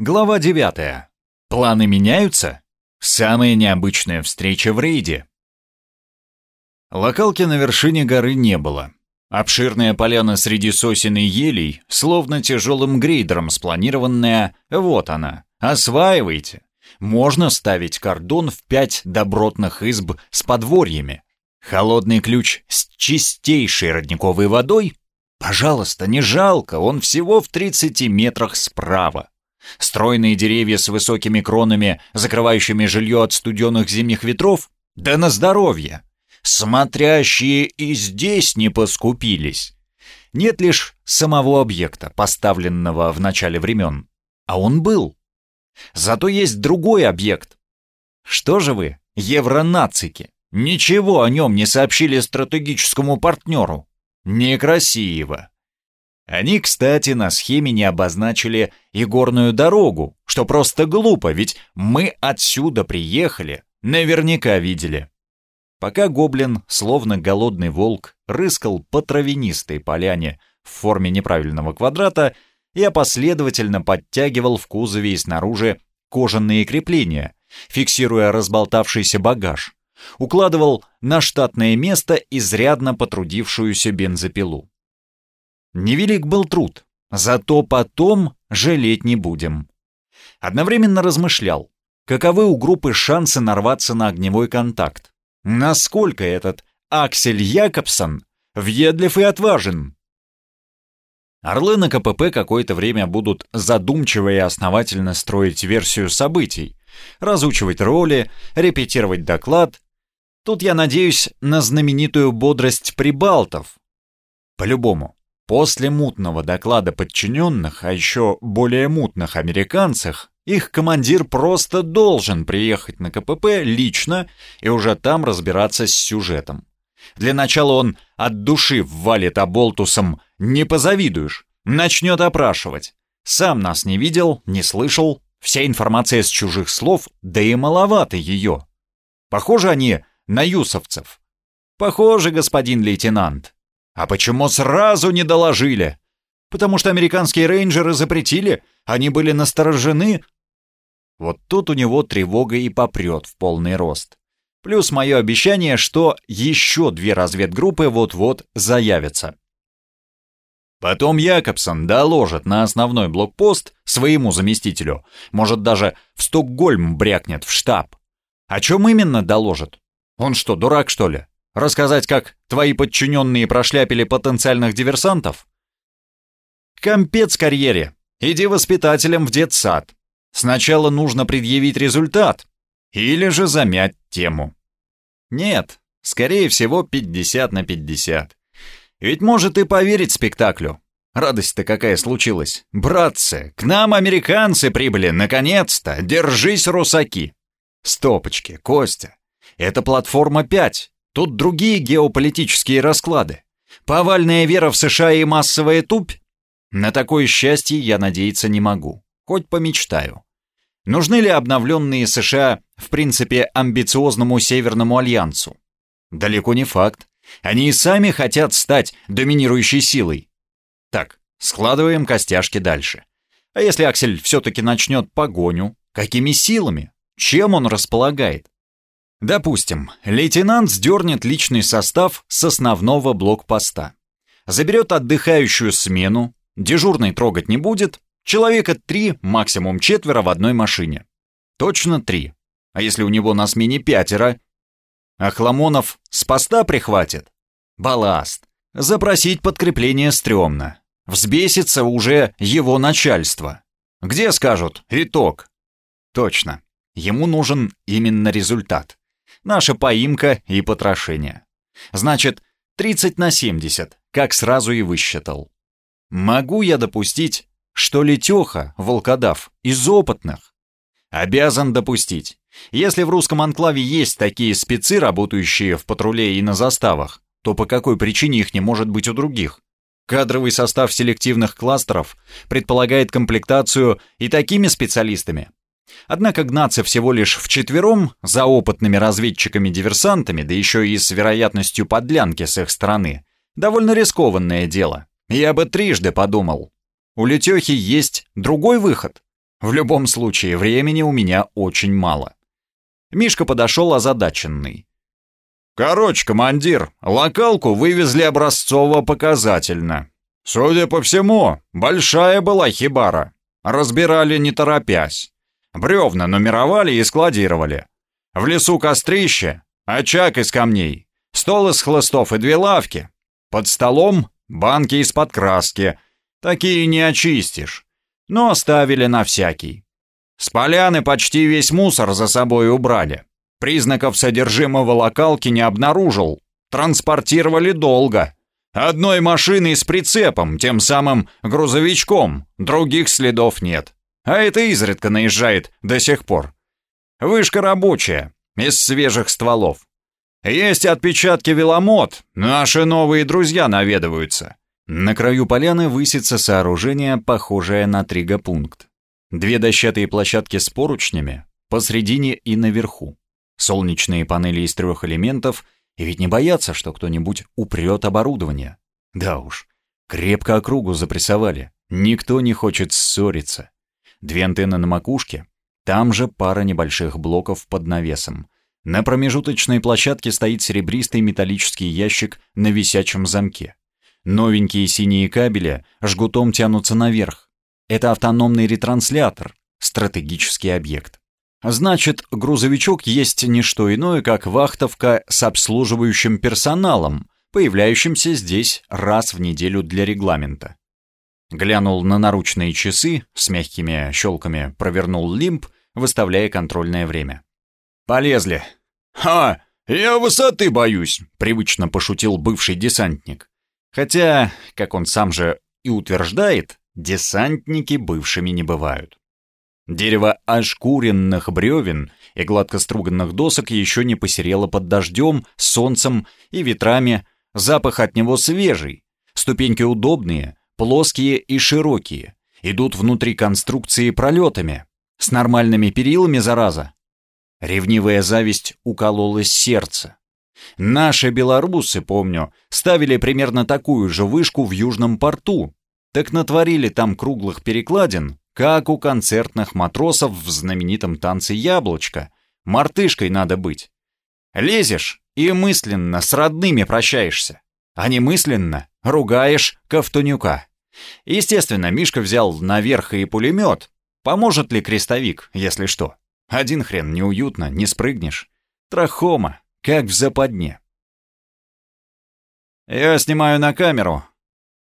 Глава 9. Планы меняются? Самая необычная встреча в рейде. Локалки на вершине горы не было. Обширная поляна среди сосен и елей, словно тяжелым грейдером спланированная, вот она. Осваивайте. Можно ставить кордон в пять добротных изб с подворьями. Холодный ключ с чистейшей родниковой водой? Пожалуйста, не жалко, он всего в 30 метрах справа. Стройные деревья с высокими кронами, закрывающими жилье от студенных зимних ветров? Да на здоровье! Смотрящие и здесь не поскупились. Нет лишь самого объекта, поставленного в начале времен. А он был. Зато есть другой объект. Что же вы, евронацики, ничего о нем не сообщили стратегическому партнеру? Некрасиво. Они, кстати, на схеме не обозначили и горную дорогу, что просто глупо, ведь мы отсюда приехали, наверняка видели. Пока гоблин, словно голодный волк, рыскал по травянистой поляне в форме неправильного квадрата, я последовательно подтягивал в кузове и снаружи кожаные крепления, фиксируя разболтавшийся багаж, укладывал на штатное место изрядно потрудившуюся бензопилу. Невелик был труд, зато потом жалеть не будем. Одновременно размышлял, каковы у группы шансы нарваться на огневой контакт. Насколько этот Аксель Якобсон въедлив и отважен. Орлы на КПП какое-то время будут задумчиво и основательно строить версию событий, разучивать роли, репетировать доклад. Тут я надеюсь на знаменитую бодрость прибалтов. По-любому. После мутного доклада подчиненных, а еще более мутных американцах, их командир просто должен приехать на КПП лично и уже там разбираться с сюжетом. Для начала он от души ввалит оболтусом «не позавидуешь», начнет опрашивать. Сам нас не видел, не слышал, вся информация с чужих слов, да и маловато ее. Похоже они на юсовцев. Похоже, господин лейтенант. А почему сразу не доложили? Потому что американские рейнджеры запретили, они были насторожены. Вот тут у него тревога и попрет в полный рост. Плюс мое обещание, что еще две разведгруппы вот-вот заявятся. Потом Якобсон доложит на основной блокпост своему заместителю. Может, даже в Стокгольм брякнет в штаб. О чем именно доложит? Он что, дурак, что ли? Рассказать, как твои подчиненные прошляпили потенциальных диверсантов? Компец карьере. Иди воспитателем в детсад. Сначала нужно предъявить результат. Или же замять тему. Нет, скорее всего 50 на 50. Ведь может и поверить спектаклю. Радость-то какая случилась. Братцы, к нам американцы прибыли, наконец-то. Держись, русаки. Стопочки, Костя. Это платформа 5. Тут другие геополитические расклады. Повальная вера в США и массовая тупь? На такое счастье я надеяться не могу. Хоть помечтаю. Нужны ли обновленные США, в принципе, амбициозному Северному Альянсу? Далеко не факт. Они и сами хотят стать доминирующей силой. Так, складываем костяшки дальше. А если Аксель все-таки начнет погоню, какими силами? Чем он располагает? Допустим, лейтенант сдернет личный состав с основного блокпоста. Заберет отдыхающую смену, дежурный трогать не будет, человека три, максимум четверо в одной машине. Точно три. А если у него на смене пятеро? Ахламонов с поста прихватит? Балласт. Запросить подкрепление стрёмно. Взбесится уже его начальство. Где скажут «итог»? Точно. Ему нужен именно результат наша поимка и потрошение. Значит, 30 на 70, как сразу и высчитал. Могу я допустить, что Летеха, волкодав, из опытных? Обязан допустить. Если в русском анклаве есть такие спецы, работающие в патруле и на заставах, то по какой причине их не может быть у других? Кадровый состав селективных кластеров предполагает комплектацию и такими специалистами, Однако гнаться всего лишь вчетвером за опытными разведчиками-диверсантами, да еще и с вероятностью подлянки с их стороны, довольно рискованное дело. Я бы трижды подумал. У Летехи есть другой выход. В любом случае, времени у меня очень мало. Мишка подошел озадаченный. «Короче, командир, локалку вывезли образцово-показательно. Судя по всему, большая была хибара. Разбирали не торопясь. Бревна нумеровали и складировали. В лесу кострище, очаг из камней, стол из хлыстов и две лавки. Под столом банки из-под краски. Такие не очистишь. Но оставили на всякий. С поляны почти весь мусор за собой убрали. Признаков содержимого локалки не обнаружил. Транспортировали долго. Одной машиной с прицепом, тем самым грузовичком, других следов нет. А это изредка наезжает до сих пор. Вышка рабочая, из свежих стволов. Есть отпечатки веломот, наши новые друзья наведываются. На краю поляны высится сооружение, похожее на тригопункт. Две дощатые площадки с поручнями, посредине и наверху. Солнечные панели из трех элементов, и ведь не боятся, что кто-нибудь упрет оборудование. Да уж, крепко округу запрессовали, никто не хочет ссориться. Две антенны на макушке, там же пара небольших блоков под навесом. На промежуточной площадке стоит серебристый металлический ящик на висячем замке. Новенькие синие кабели жгутом тянутся наверх. Это автономный ретранслятор, стратегический объект. Значит, грузовичок есть не что иное, как вахтовка с обслуживающим персоналом, появляющимся здесь раз в неделю для регламента. Глянул на наручные часы, с мягкими щелками провернул лимб, выставляя контрольное время. «Полезли!» «Ха! Я высоты боюсь!» — привычно пошутил бывший десантник. Хотя, как он сам же и утверждает, десантники бывшими не бывают. Дерево ошкуренных бревен и гладко струганных досок еще не посерело под дождем, солнцем и ветрами, запах от него свежий, ступеньки удобные, плоские и широкие, идут внутри конструкции пролетами, с нормальными перилами, зараза. Ревнивая зависть уколола сердце. Наши белорусы, помню, ставили примерно такую же вышку в Южном порту, так натворили там круглых перекладин, как у концертных матросов в знаменитом танце «Яблочко». Мартышкой надо быть. Лезешь и мысленно с родными прощаешься, а не мысленно ругаешь Ковтунюка. Естественно, Мишка взял наверх и пулемет. Поможет ли крестовик, если что? Один хрен неуютно, не спрыгнешь. Трахома, как в западне. Я снимаю на камеру.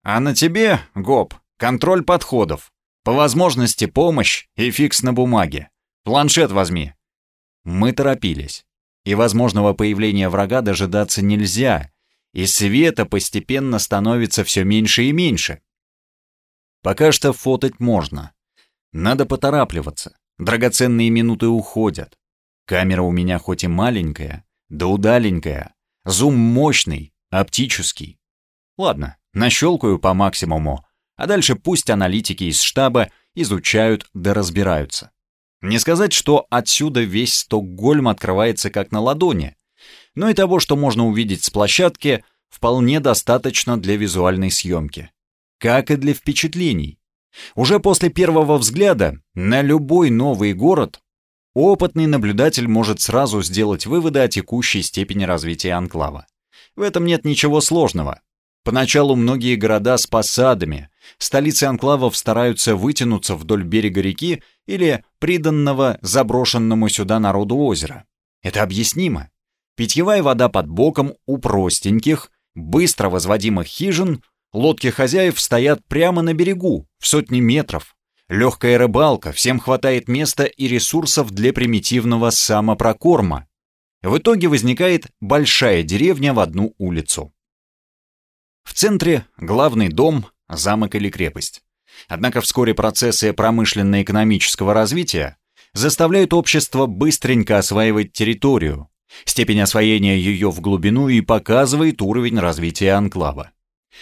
А на тебе, Гоп, контроль подходов. По возможности помощь и фикс на бумаге. Планшет возьми. Мы торопились. И возможного появления врага дожидаться нельзя. И света постепенно становится все меньше и меньше. Пока что фотать можно. Надо поторапливаться. Драгоценные минуты уходят. Камера у меня хоть и маленькая, да удаленькая. Зум мощный, оптический. Ладно, нащелкаю по максимуму, а дальше пусть аналитики из штаба изучают да разбираются. Не сказать, что отсюда весь Стокгольм открывается как на ладони, но и того, что можно увидеть с площадки, вполне достаточно для визуальной съемки. Как и для впечатлений. Уже после первого взгляда на любой новый город опытный наблюдатель может сразу сделать выводы о текущей степени развития анклава. В этом нет ничего сложного. Поначалу многие города с посадами, столицы анклавов стараются вытянуться вдоль берега реки или приданного заброшенному сюда народу озера. Это объяснимо. Питьевая вода под боком у простеньких, быстро возводимых хижин, лодки хозяев стоят прямо на берегу, в сотни метров. Легкая рыбалка, всем хватает места и ресурсов для примитивного самопрокорма. В итоге возникает большая деревня в одну улицу. В центре главный дом, замок или крепость. Однако вскоре процессы промышленно-экономического развития заставляют общество быстренько осваивать территорию. Степень освоения ее в глубину и показывает уровень развития анклава.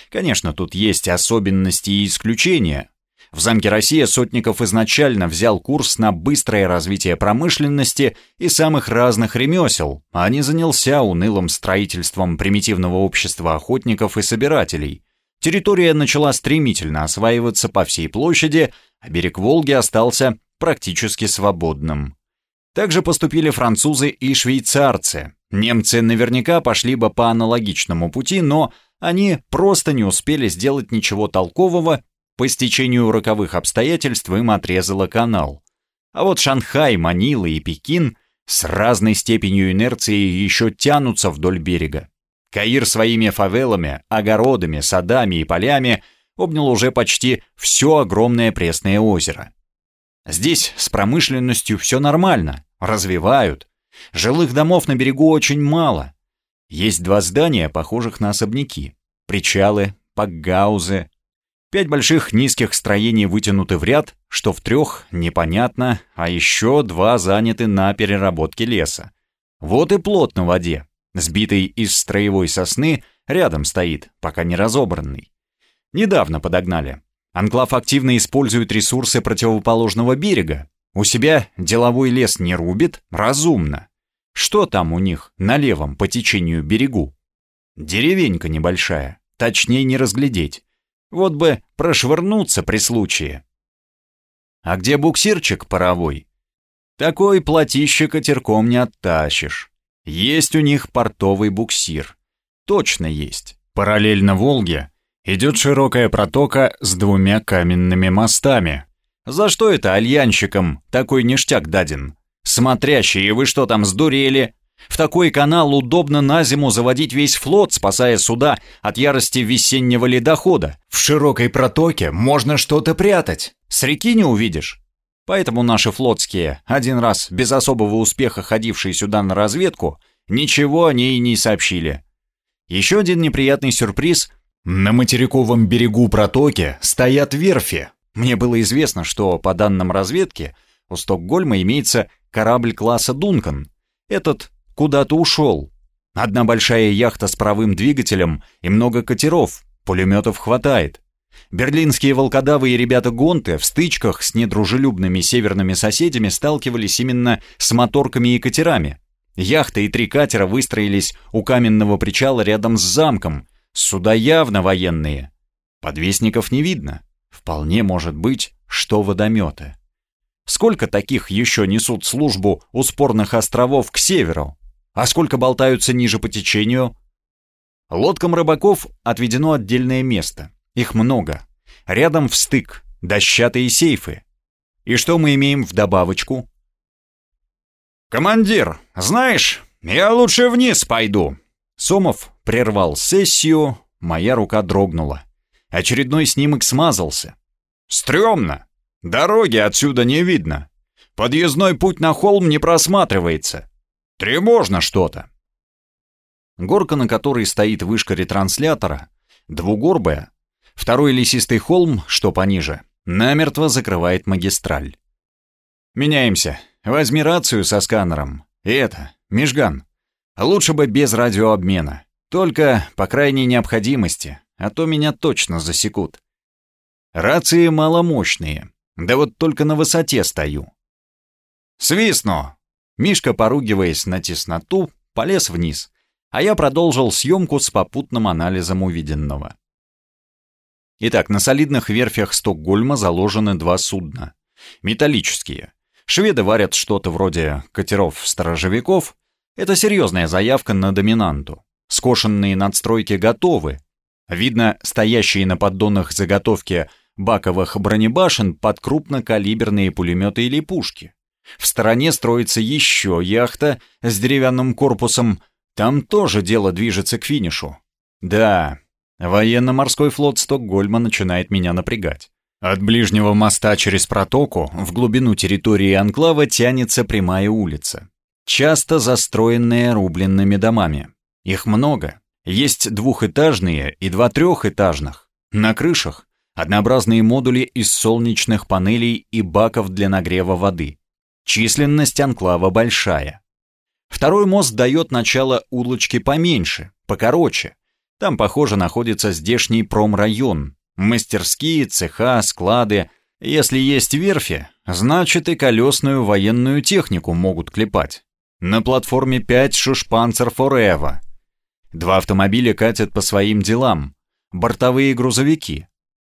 Конечно, тут есть особенности и исключения. В замке Россия Сотников изначально взял курс на быстрое развитие промышленности и самых разных ремесел, а не занялся унылым строительством примитивного общества охотников и собирателей. Территория начала стремительно осваиваться по всей площади, а берег Волги остался практически свободным. Также поступили французы и швейцарцы. Немцы наверняка пошли бы по аналогичному пути, но они просто не успели сделать ничего толкового, по стечению роковых обстоятельств им отрезало канал. А вот Шанхай, Манила и Пекин с разной степенью инерции еще тянутся вдоль берега. Каир своими фавелами, огородами, садами и полями обнял уже почти все огромное пресное озеро. Здесь с промышленностью все нормально, развивают. Жилых домов на берегу очень мало. Есть два здания, похожих на особняки. Причалы, пакгаузы. Пять больших низких строений вытянуты в ряд, что в трех непонятно, а еще два заняты на переработке леса. Вот и плот на воде, сбитый из строевой сосны, рядом стоит, пока не разобранный. Недавно подогнали. Анклав активно использует ресурсы противоположного берега. У себя деловой лес не рубит, разумно. Что там у них на левом по течению берегу? Деревенька небольшая, точнее не разглядеть. Вот бы прошвырнуться при случае. А где буксирчик паровой? Такой платище катерком не оттащишь. Есть у них портовый буксир. Точно есть. Параллельно Волге идет широкая протока с двумя каменными мостами. За что это альянщикам такой ништяк даден? Смотрящие, вы что там, сдурели? В такой канал удобно на зиму заводить весь флот, спасая суда от ярости весеннего ледохода. В широкой протоке можно что-то прятать. С реки не увидишь. Поэтому наши флотские, один раз без особого успеха ходившие сюда на разведку, ничего о ней не сообщили. Еще один неприятный сюрприз. На материковом берегу протоки стоят верфи. Мне было известно, что, по данным разведки, у Стокгольма имеется корабль класса «Дункан». Этот куда-то ушел. Одна большая яхта с правым двигателем и много катеров, пулеметов хватает. Берлинские волкодавы и ребята-гонты в стычках с недружелюбными северными соседями сталкивались именно с моторками и катерами. Яхта и три катера выстроились у каменного причала рядом с замком. Суда явно военные. Подвесников не видно. Вполне может быть, что водометы. Сколько таких еще несут службу у спорных островов к северу? А сколько болтаются ниже по течению? Лодкам рыбаков отведено отдельное место. Их много. Рядом в стык, дощатые сейфы. И что мы имеем в добавочку? «Командир, знаешь, я лучше вниз пойду». Сомов прервал сессию, моя рука дрогнула. Очередной снимок смазался. «Стремно. Дороги отсюда не видно. Подъездной путь на холм не просматривается. Тревожно что-то». Горка, на которой стоит вышка ретранслятора, двугорбая, второй лесистый холм, что пониже, намертво закрывает магистраль. «Меняемся. Возьми рацию со сканером. И это, Межган. Лучше бы без радиообмена. Только по крайней необходимости, а то меня точно засекут. Рации маломощные, да вот только на высоте стою. Свистну! Мишка, поругиваясь на тесноту, полез вниз, а я продолжил съемку с попутным анализом увиденного. Итак, на солидных верфях Стокгольма заложены два судна. Металлические. Шведы варят что-то вроде катеров-сторожевиков. Это серьезная заявка на доминанту. Скошенные надстройки готовы. Видно, стоящие на поддонах заготовки баковых бронебашен под крупнокалиберные пулеметы или пушки. В стороне строится еще яхта с деревянным корпусом. Там тоже дело движется к финишу. Да, военно-морской флот Стокгольма начинает меня напрягать. От ближнего моста через протоку в глубину территории анклава тянется прямая улица, часто застроенная рубленными домами. Их много. Есть двухэтажные и два трехэтажных. На крышах однообразные модули из солнечных панелей и баков для нагрева воды. Численность анклава большая. Второй мост дает начало улочки поменьше, покороче. Там, похоже, находится здешний промрайон, Мастерские, цеха, склады. Если есть верфи, значит и колесную военную технику могут клепать. На платформе 5 Шушпанцер Форева. Два автомобиля катят по своим делам. Бортовые грузовики.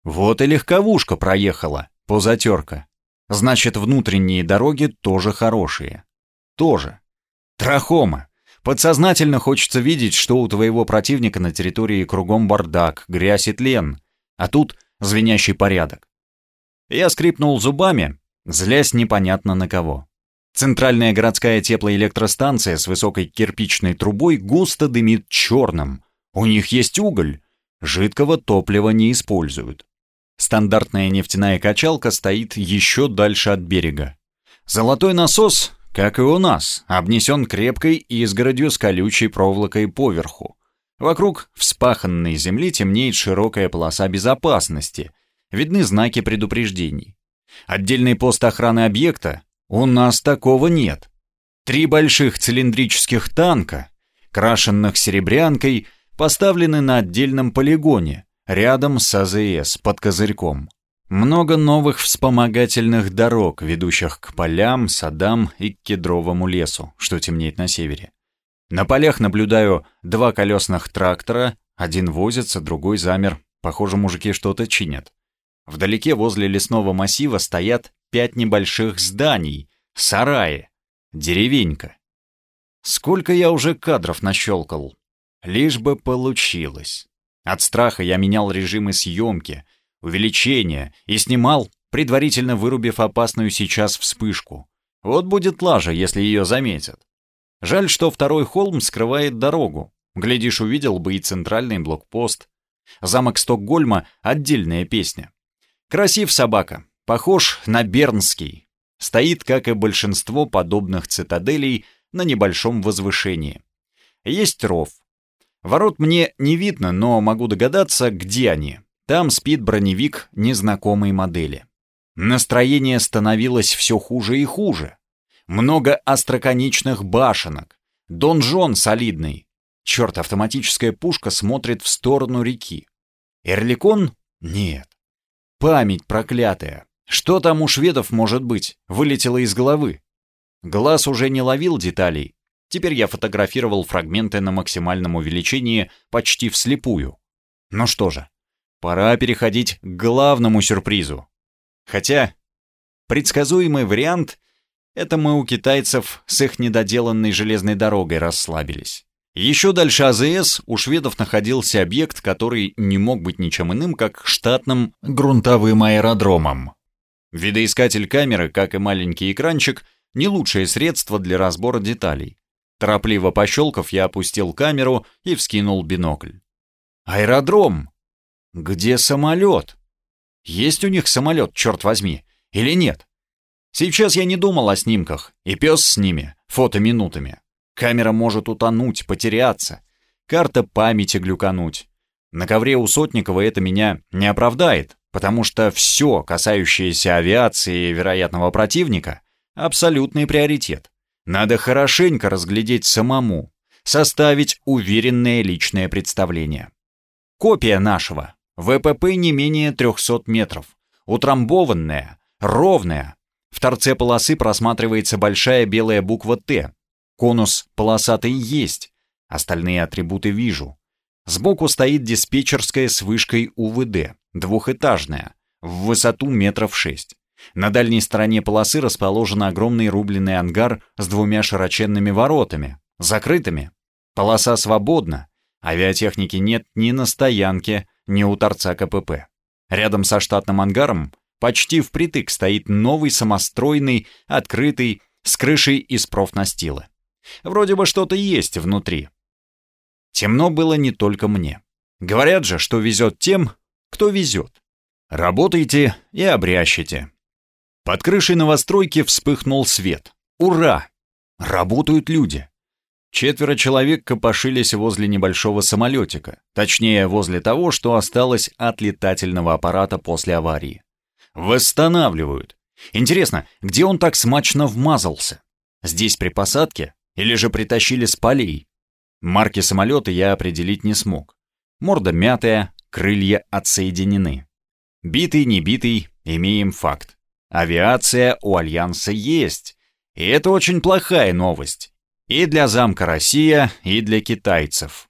Вот и легковушка проехала, позатерка. Значит, внутренние дороги тоже хорошие. Тоже. Трахома. Подсознательно хочется видеть, что у твоего противника на территории кругом бардак, грязь и тлен, а тут звенящий порядок. Я скрипнул зубами, злясь непонятно на кого. Центральная городская теплоэлектростанция с высокой кирпичной трубой густо дымит черным. У них есть уголь. Жидкого топлива не используют. Стандартная нефтяная качалка стоит еще дальше от берега. Золотой насос, как и у нас, обнесен крепкой изгородью с колючей проволокой поверху. Вокруг вспаханной земли темнеет широкая полоса безопасности. Видны знаки предупреждений. Отдельный пост охраны объекта, у нас такого нет. Три больших цилиндрических танка, крашенных серебрянкой, поставлены на отдельном полигоне, рядом с АЗС, под козырьком. Много новых вспомогательных дорог, ведущих к полям, садам и к кедровому лесу, что темнеет на севере. На полях наблюдаю два колесных трактора, один возится, другой замер. Похоже, мужики что-то чинят. Вдалеке возле лесного массива стоят пять небольших зданий, сараи, деревенька. Сколько я уже кадров нащелкал. Лишь бы получилось. От страха я менял режимы съемки, увеличения и снимал, предварительно вырубив опасную сейчас вспышку. Вот будет лажа, если ее заметят. Жаль, что второй холм скрывает дорогу. Глядишь, увидел бы и центральный блокпост. Замок Стокгольма — отдельная песня. Красив собака, похож на бернский. Стоит, как и большинство подобных цитаделей, на небольшом возвышении. Есть ров. Ворот мне не видно, но могу догадаться, где они. Там спит броневик незнакомой модели. Настроение становилось все хуже и хуже. Много остроконечных башенок. Донжон солидный. Черт, автоматическая пушка смотрит в сторону реки. Эрликон? Нет. Память проклятая. Что там у шведов может быть? Вылетело из головы. Глаз уже не ловил деталей. Теперь я фотографировал фрагменты на максимальном увеличении почти вслепую. Ну что же, пора переходить к главному сюрпризу. Хотя, предсказуемый вариант — это мы у китайцев с их недоделанной железной дорогой расслабились. Еще дальше АЗС у шведов находился объект, который не мог быть ничем иным, как штатным грунтовым аэродромом. Видоискатель камеры, как и маленький экранчик, не лучшее средство для разбора деталей. Торопливо пощелкав, я опустил камеру и вскинул бинокль. «Аэродром! Где самолет? Есть у них самолет, черт возьми, или нет? Сейчас я не думал о снимках, и пес с ними, фотоминутами. Камера может утонуть, потеряться. Карта памяти глюкануть. На ковре у Сотникова это меня не оправдает, потому что все, касающееся авиации и вероятного противника, абсолютный приоритет. Надо хорошенько разглядеть самому, составить уверенное личное представление. Копия нашего. ВПП не менее 300 метров. Утрамбованная, ровная. В торце полосы просматривается большая белая буква «Т», Конус полосатый есть, остальные атрибуты вижу. Сбоку стоит диспетчерская с вышкой УВД, двухэтажная, в высоту метров шесть. На дальней стороне полосы расположен огромный рубленый ангар с двумя широченными воротами, закрытыми. Полоса свободна, авиатехники нет ни на стоянке, ни у торца КПП. Рядом со штатным ангаром почти впритык стоит новый самостройный, открытый, с крышей из профнастила. Вроде бы что-то есть внутри. Темно было не только мне. Говорят же, что везет тем, кто везет. Работайте и обрящите. Под крышей новостройки вспыхнул свет. Ура! Работают люди. Четверо человек копошились возле небольшого самолетика, точнее, возле того, что осталось от летательного аппарата после аварии. Восстанавливают. Интересно, где он так смачно вмазался? Здесь при посадке или же притащили с полей? Марки самолета я определить не смог. Морда мятая, крылья отсоединены. Битый, не битый, имеем факт. Авиация у Альянса есть. И это очень плохая новость. И для замка Россия, и для китайцев.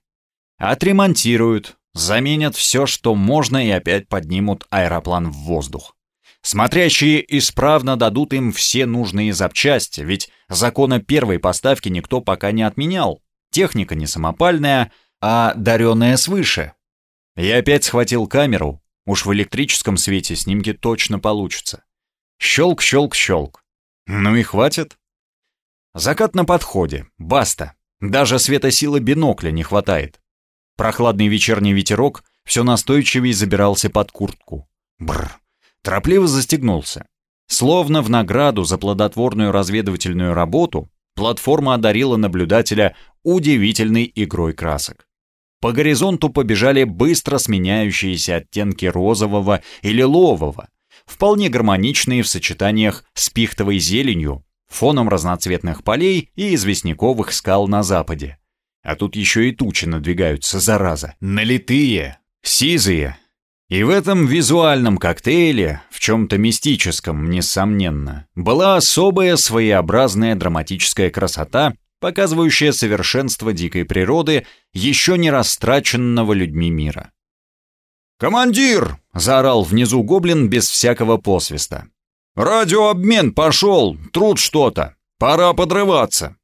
Отремонтируют, заменят все, что можно, и опять поднимут аэроплан в воздух. Смотрящие исправно дадут им все нужные запчасти, ведь закона первой поставки никто пока не отменял. Техника не самопальная, а даренная свыше. Я опять схватил камеру, уж в электрическом свете снимки точно получится. Щелк, щелк, щелк. Ну и хватит. Закат на подходе, баста. Даже светосилы бинокля не хватает. Прохладный вечерний ветерок все настойчивее забирался под куртку. Бррр. Торопливо застегнулся. Словно в награду за плодотворную разведывательную работу, платформа одарила наблюдателя удивительной игрой красок. По горизонту побежали быстро сменяющиеся оттенки розового и лилового, вполне гармоничные в сочетаниях с пихтовой зеленью, фоном разноцветных полей и известняковых скал на западе. А тут еще и тучи надвигаются, зараза. Налитые, сизые. И в этом визуальном коктейле, в чем-то мистическом, несомненно, была особая своеобразная драматическая красота, показывающая совершенство дикой природы, еще не растраченного людьми мира. «Командир!» — заорал внизу гоблин без всякого посвиста. «Радиообмен пошел! Труд что-то! Пора подрываться!»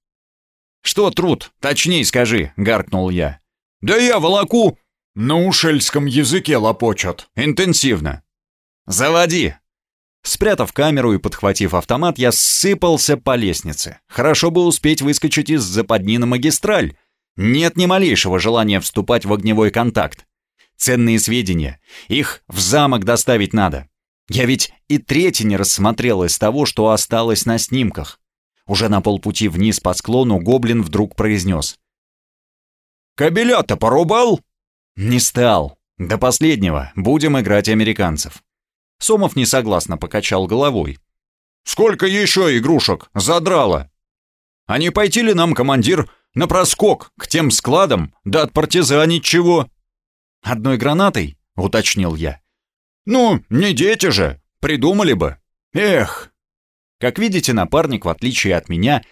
«Что труд? Точней скажи!» — гаркнул я. «Да я волоку!» «На ушельском языке лопочут. Интенсивно!» «Заводи!» Спрятав камеру и подхватив автомат, я сыпался по лестнице. Хорошо бы успеть выскочить из западни на магистраль. Нет ни малейшего желания вступать в огневой контакт. Ценные сведения. Их в замок доставить надо. Я ведь и третий не рассмотрел из того, что осталось на снимках. Уже на полпути вниз по склону гоблин вдруг произнес. «Кабеля-то порубал?» «Не стал. До последнего. Будем играть американцев». Сомов несогласно покачал головой. «Сколько еще игрушек? Задрало!» «А не пойти ли нам, командир, на проскок к тем складам, да от партизанить чего?» «Одной гранатой?» — уточнил я. «Ну, не дети же, придумали бы. Эх!» Как видите, напарник, в отличие от меня,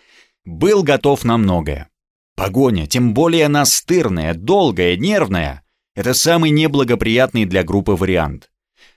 был готов на многое. Погоня, тем более настырная, долгая, нервная, это самый неблагоприятный для группы вариант.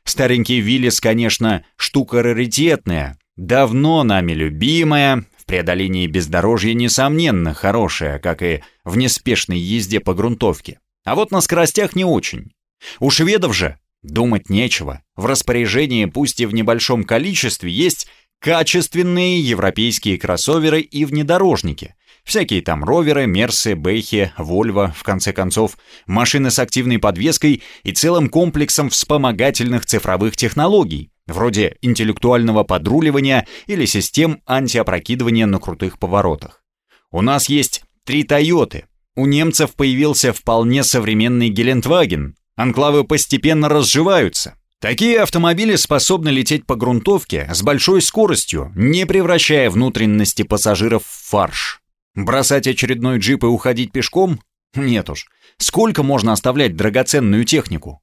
Старенький Виллис, конечно, штука раритетная, давно нами любимая, в преодолении бездорожья, несомненно, хорошая, как и в неспешной езде по грунтовке. А вот на скоростях не очень. У шведов же думать нечего. В распоряжении, пусть и в небольшом количестве, есть качественные европейские кроссоверы и внедорожники, Всякие там роверы, мерсы, бэхи, вольво, в конце концов, машины с активной подвеской и целым комплексом вспомогательных цифровых технологий, вроде интеллектуального подруливания или систем антиопрокидывания на крутых поворотах. У нас есть три «Тойоты», у немцев появился вполне современный «Гелендваген», анклавы постепенно разживаются. Такие автомобили способны лететь по грунтовке с большой скоростью, не превращая внутренности пассажиров в фарш. Бросать очередной джип и уходить пешком? Нет уж. Сколько можно оставлять драгоценную технику?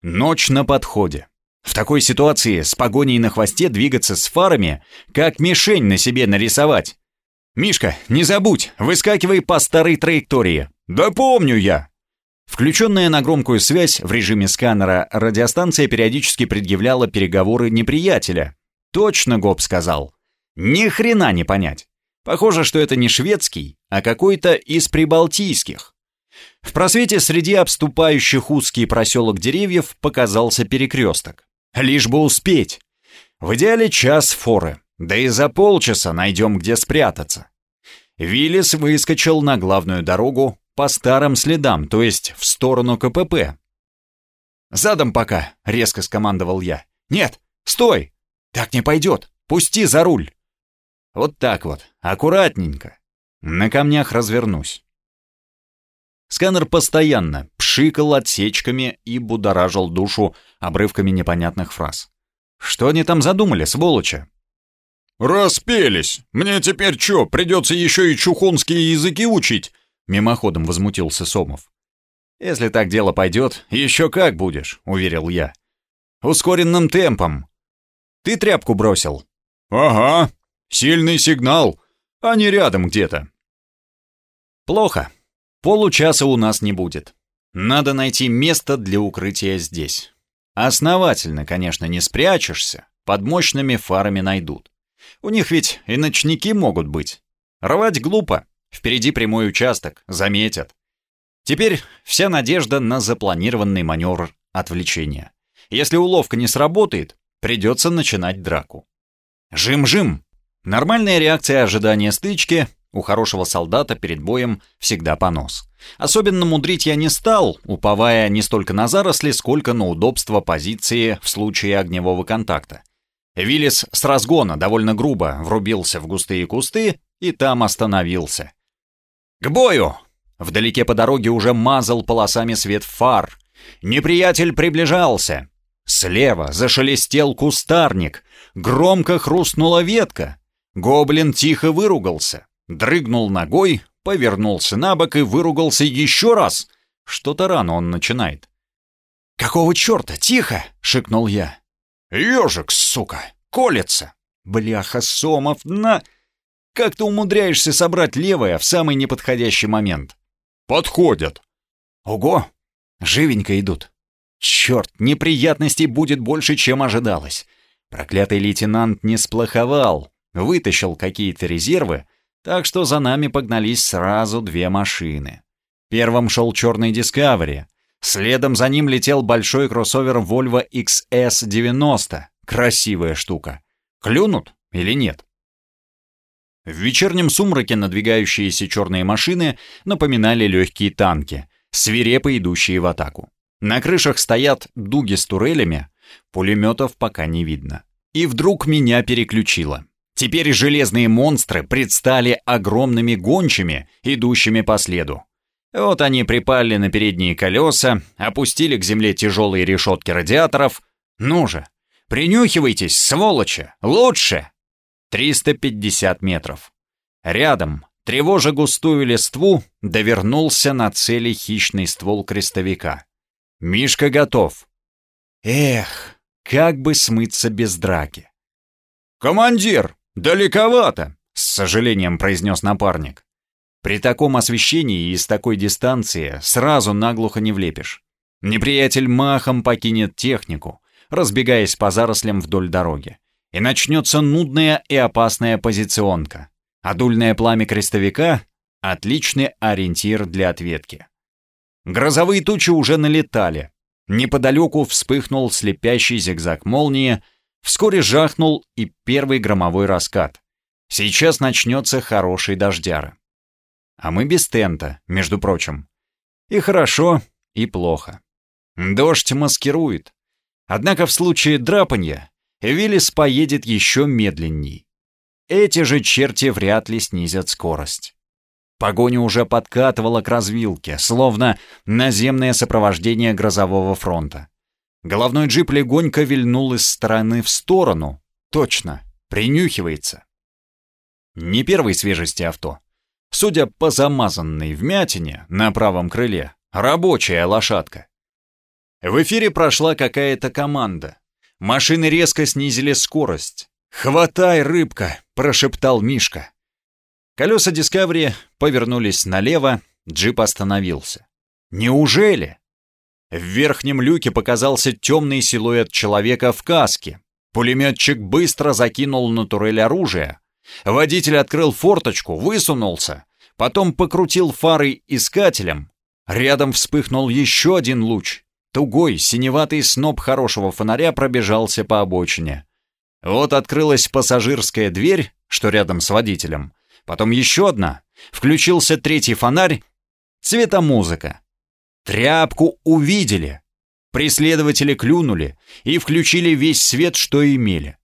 Ночь на подходе. В такой ситуации с погоней на хвосте двигаться с фарами, как мишень на себе нарисовать. «Мишка, не забудь, выскакивай по старой траектории». «Да помню я!» Включенная на громкую связь в режиме сканера, радиостанция периодически предъявляла переговоры неприятеля. Точно Гоб сказал. Ни хрена не понять. Похоже, что это не шведский, а какой-то из прибалтийских. В просвете среди обступающих узкий проселок деревьев показался перекресток. Лишь бы успеть. В идеале час форы, да и за полчаса найдем, где спрятаться. Виллис выскочил на главную дорогу по старым следам, то есть в сторону КПП. «Задом пока», — резко скомандовал я. «Нет, стой! Так не пойдет! Пусти за руль!» Вот так вот, аккуратненько. На камнях развернусь. Сканер постоянно пшикал отсечками и будоражил душу обрывками непонятных фраз. Что они там задумали, сволочи? «Распелись! Мне теперь что, придется еще и чухонские языки учить?» Мимоходом возмутился Сомов. «Если так дело пойдет, еще как будешь», — уверил я. «Ускоренным темпом. Ты тряпку бросил?» «Ага, Сильный сигнал. Они рядом где-то. Плохо. Получаса у нас не будет. Надо найти место для укрытия здесь. Основательно, конечно, не спрячешься, под мощными фарами найдут. У них ведь и ночники могут быть. Рвать глупо. Впереди прямой участок, заметят. Теперь вся надежда на запланированный маневр отвлечения. Если уловка не сработает, придется начинать драку. Жим-жим! Нормальная реакция ожидания стычки, у хорошего солдата перед боем всегда понос. Особенно мудрить я не стал, уповая не столько на заросли, сколько на удобство позиции в случае огневого контакта. Виллис с разгона довольно грубо врубился в густые кусты и там остановился. «К бою!» Вдалеке по дороге уже мазал полосами свет фар. Неприятель приближался. Слева зашелестел кустарник. Громко хрустнула ветка. Гоблин тихо выругался дрыгнул ногой, повернулся на бок и выругался еще раз. Что-то рано он начинает. «Какого черта? Тихо!» — шикнул я. «Ежик, сука! Колется! Бляха, Сомов, на...» «Как ты умудряешься собрать левое в самый неподходящий момент?» «Подходят!» «Ого! Живенько идут!» «Черт, неприятностей будет больше, чем ожидалось!» Проклятый лейтенант не сплоховал, вытащил какие-то резервы, так что за нами погнались сразу две машины. Первым шел черный Discovery. Следом за ним летел большой кроссовер Volvo XS90. Красивая штука. Клюнут или нет? В вечернем сумраке надвигающиеся черные машины напоминали легкие танки, свирепо идущие в атаку. На крышах стоят дуги с турелями, пулеметов пока не видно. И вдруг меня переключило. Теперь железные монстры предстали огромными гончими, идущими по следу. Вот они припали на передние колеса, опустили к земле тяжелые решетки радиаторов. Ну же, принюхивайтесь, сволочи, лучше! 350 метров. Рядом, тревожа густую листву, довернулся на цели хищный ствол крестовика. Мишка готов. Эх, как бы смыться без драки. «Командир, «Далековато», — с сожалением произнес напарник. При таком освещении и с такой дистанции сразу наглухо не влепишь. Неприятель махом покинет технику, разбегаясь по зарослям вдоль дороги. И начнется нудная и опасная позиционка. А дульное пламя крестовика — отличный ориентир для ответки. Грозовые тучи уже налетали. Неподалеку вспыхнул слепящий зигзаг молнии — Вскоре жахнул и первый громовой раскат. Сейчас начнется хороший дождяра. А мы без тента, между прочим. И хорошо, и плохо. Дождь маскирует. Однако в случае драпанья Виллис поедет еще медленней. Эти же черти вряд ли снизят скорость. Погоня уже подкатывала к развилке, словно наземное сопровождение грозового фронта. Головной джип легонько вильнул из стороны в сторону. Точно, принюхивается. Не первой свежести авто. Судя по замазанной вмятине на правом крыле, рабочая лошадка. В эфире прошла какая-то команда. Машины резко снизили скорость. «Хватай, рыбка!» — прошептал Мишка. Колеса Discovery повернулись налево, джип остановился. «Неужели?» В верхнем люке показался темный силуэт человека в каске. Пулеметчик быстро закинул на турель оружие. Водитель открыл форточку, высунулся, потом покрутил фарой искателем. Рядом вспыхнул еще один луч. Тугой, синеватый сноп хорошего фонаря пробежался по обочине. Вот открылась пассажирская дверь, что рядом с водителем. Потом еще одна. Включился третий фонарь. Цветомузыка. Тряпку увидели. Преследователи клюнули и включили весь свет, что имели.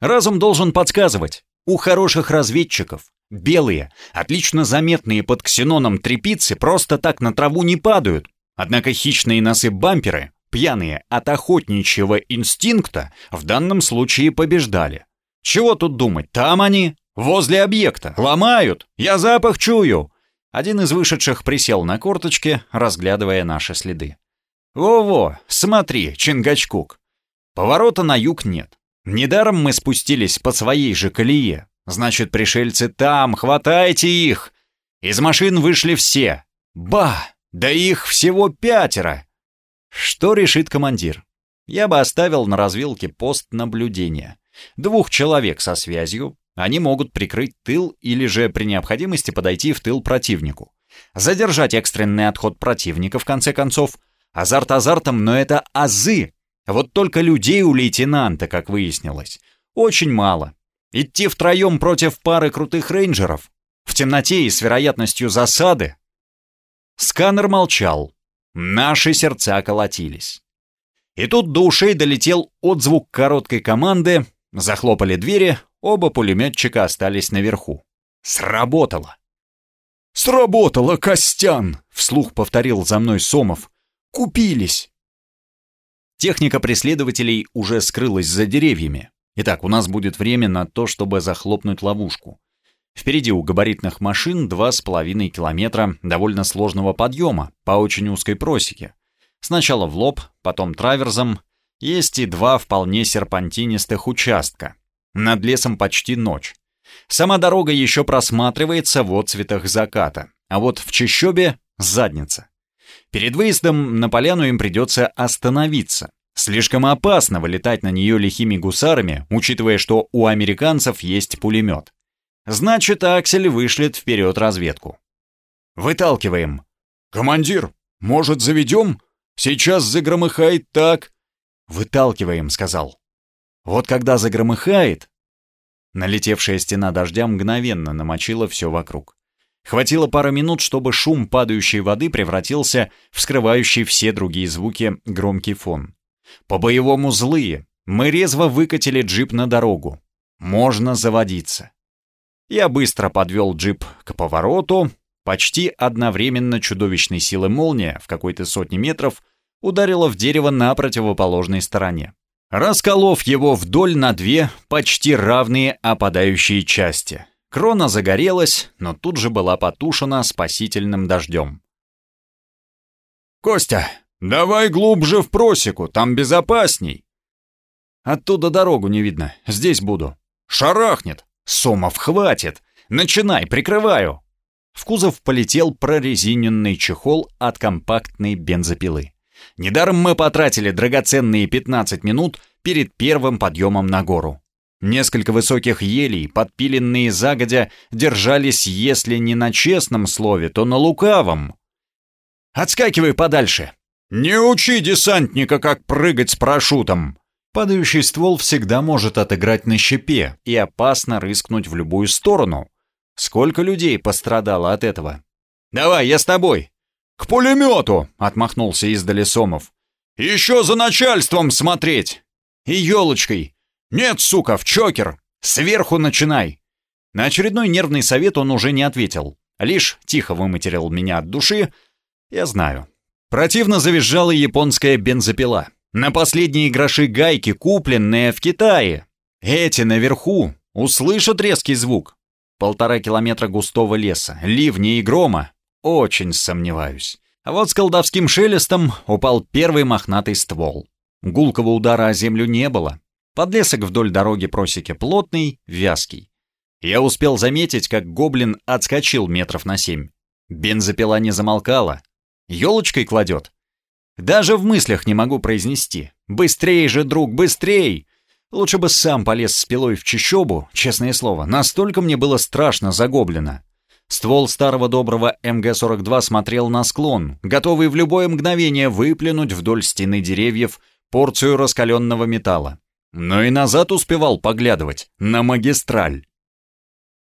Разум должен подсказывать. У хороших разведчиков белые, отлично заметные под ксеноном трепицы просто так на траву не падают. Однако хищные носы-бамперы, пьяные от охотничьего инстинкта, в данном случае побеждали. Чего тут думать, там они, возле объекта, ломают, я запах чую. Один из вышедших присел на корточки, разглядывая наши следы. «Во-во, смотри, Чингачкук. Поворота на юг нет. Недаром мы спустились по своей же колее. Значит, пришельцы там, хватайте их!» Из машин вышли все. Ба! Да их всего пятеро! Что решит командир? я бы оставил на развилке пост наблюдения. Двух человек со связью, они могут прикрыть тыл или же при необходимости подойти в тыл противнику. Задержать экстренный отход противника, в конце концов. Азарт азартом, но это азы. Вот только людей у лейтенанта, как выяснилось, очень мало. Идти втроем против пары крутых рейнджеров? В темноте и с вероятностью засады? Сканер молчал. Наши сердца колотились. И тут до ушей долетел отзвук короткой команды, захлопали двери, оба пулеметчика остались наверху. Сработало. «Сработало, Костян!» — вслух повторил за мной Сомов. «Купились!» Техника преследователей уже скрылась за деревьями. Итак, у нас будет время на то, чтобы захлопнуть ловушку. Впереди у габаритных машин два с половиной километра довольно сложного подъема по очень узкой просеке. Сначала в лоб, потом траверзом. Есть и два вполне серпантинистых участка. Над лесом почти ночь. Сама дорога еще просматривается в отцветах заката, а вот в чащобе — задница. Перед выездом на поляну им придется остановиться. Слишком опасно вылетать на нее лихими гусарами, учитывая, что у американцев есть пулемет. Значит, Аксель вышлет вперед разведку. Выталкиваем. «Командир, может, заведем? Сейчас загромыхает так». «Выталкиваем», — сказал. Вот когда загромыхает... Налетевшая стена дождя мгновенно намочила все вокруг. Хватило пары минут, чтобы шум падающей воды превратился в скрывающий все другие звуки громкий фон. По-боевому злые, мы резво выкатили джип на дорогу. Можно заводиться. Я быстро подвел джип к повороту. Почти одновременно чудовищной силы молния в какой-то сотне метров ударила в дерево на противоположной стороне, расколов его вдоль на две почти равные опадающие части. Крона загорелась, но тут же была потушена спасительным дождем. «Костя, давай глубже в просеку, там безопасней!» «Оттуда дорогу не видно, здесь буду». «Шарахнет!» «Сомов, хватит! Начинай, прикрываю!» В кузов полетел прорезиненный чехол от компактной бензопилы. Недаром мы потратили драгоценные 15 минут перед первым подъемом на гору. Несколько высоких елей, подпиленные загодя, держались, если не на честном слове, то на лукавом. «Отскакивай подальше!» «Не учи десантника, как прыгать с парашютом!» Падающий ствол всегда может отыграть на щепе и опасно рыскнуть в любую сторону. Сколько людей пострадало от этого? «Давай, я с тобой!» «К пулемету!» — отмахнулся издали Сомов. «Еще за начальством смотреть!» «И елочкой!» «Нет, сука, в чокер! Сверху начинай!» На очередной нервный совет он уже не ответил. Лишь тихо выматерил меня от души. Я знаю. Противно завизжала японская бензопила. На последние гроши гайки, купленные в Китае. Эти наверху услышат резкий звук. Полтора километра густого леса, ливни и грома. Очень сомневаюсь. А вот с колдовским шелестом упал первый мохнатый ствол. Гулкого удара о землю не было. Подлесок вдоль дороги просеки плотный, вязкий. Я успел заметить, как гоблин отскочил метров на семь. Бензопила не замолкала. Елочкой кладет. Даже в мыслях не могу произнести. «Быстрей же, друг, быстрей!» Лучше бы сам полез с пилой в чащобу, честное слово. Настолько мне было страшно за гоблина. Ствол старого доброго МГ-42 смотрел на склон, готовый в любое мгновение выплюнуть вдоль стены деревьев порцию раскаленного металла. Но и назад успевал поглядывать, на магистраль.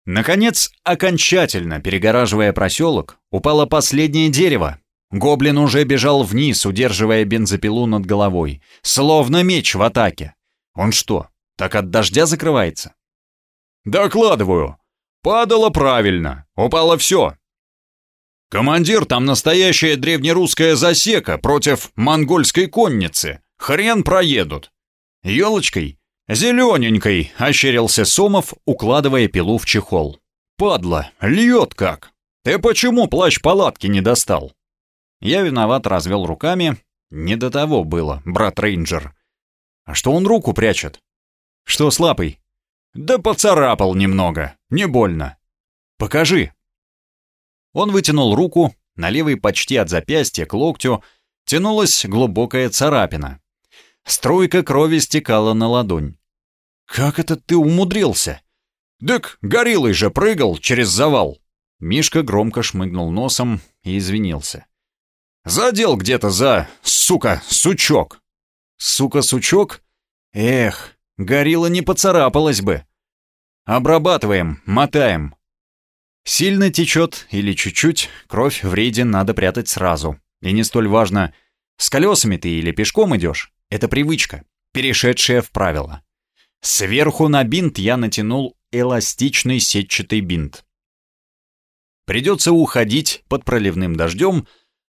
Наконец, окончательно перегораживая проселок, упало последнее дерево, Гоблин уже бежал вниз, удерживая бензопилу над головой, словно меч в атаке. Он что, так от дождя закрывается? «Докладываю. Падало правильно. Упало все. Командир, там настоящая древнерусская засека против монгольской конницы. Хрен проедут. Елочкой? Зелененькой, ощерился Сомов, укладывая пилу в чехол. Падла, льет как. Ты почему плащ палатки не достал? Я виноват развел руками. Не до того было, брат Рейнджер. А что он руку прячет? Что с лапой? Да поцарапал немного, не больно. Покажи. Он вытянул руку, на левой почти от запястья к локтю тянулась глубокая царапина. Струйка крови стекала на ладонь. «Как это ты умудрился?» «Дык, гориллой же прыгал через завал!» Мишка громко шмыгнул носом и извинился. «Задел где-то за, сука, сучок!» «Сука-сучок? Эх, горилла не поцарапалась бы!» «Обрабатываем, мотаем!» Сильно течет или чуть-чуть, кровь в рейде надо прятать сразу. И не столь важно, с колесами ты или пешком идешь. Это привычка, перешедшая в правило. Сверху на бинт я натянул эластичный сетчатый бинт. Придется уходить под проливным дождем,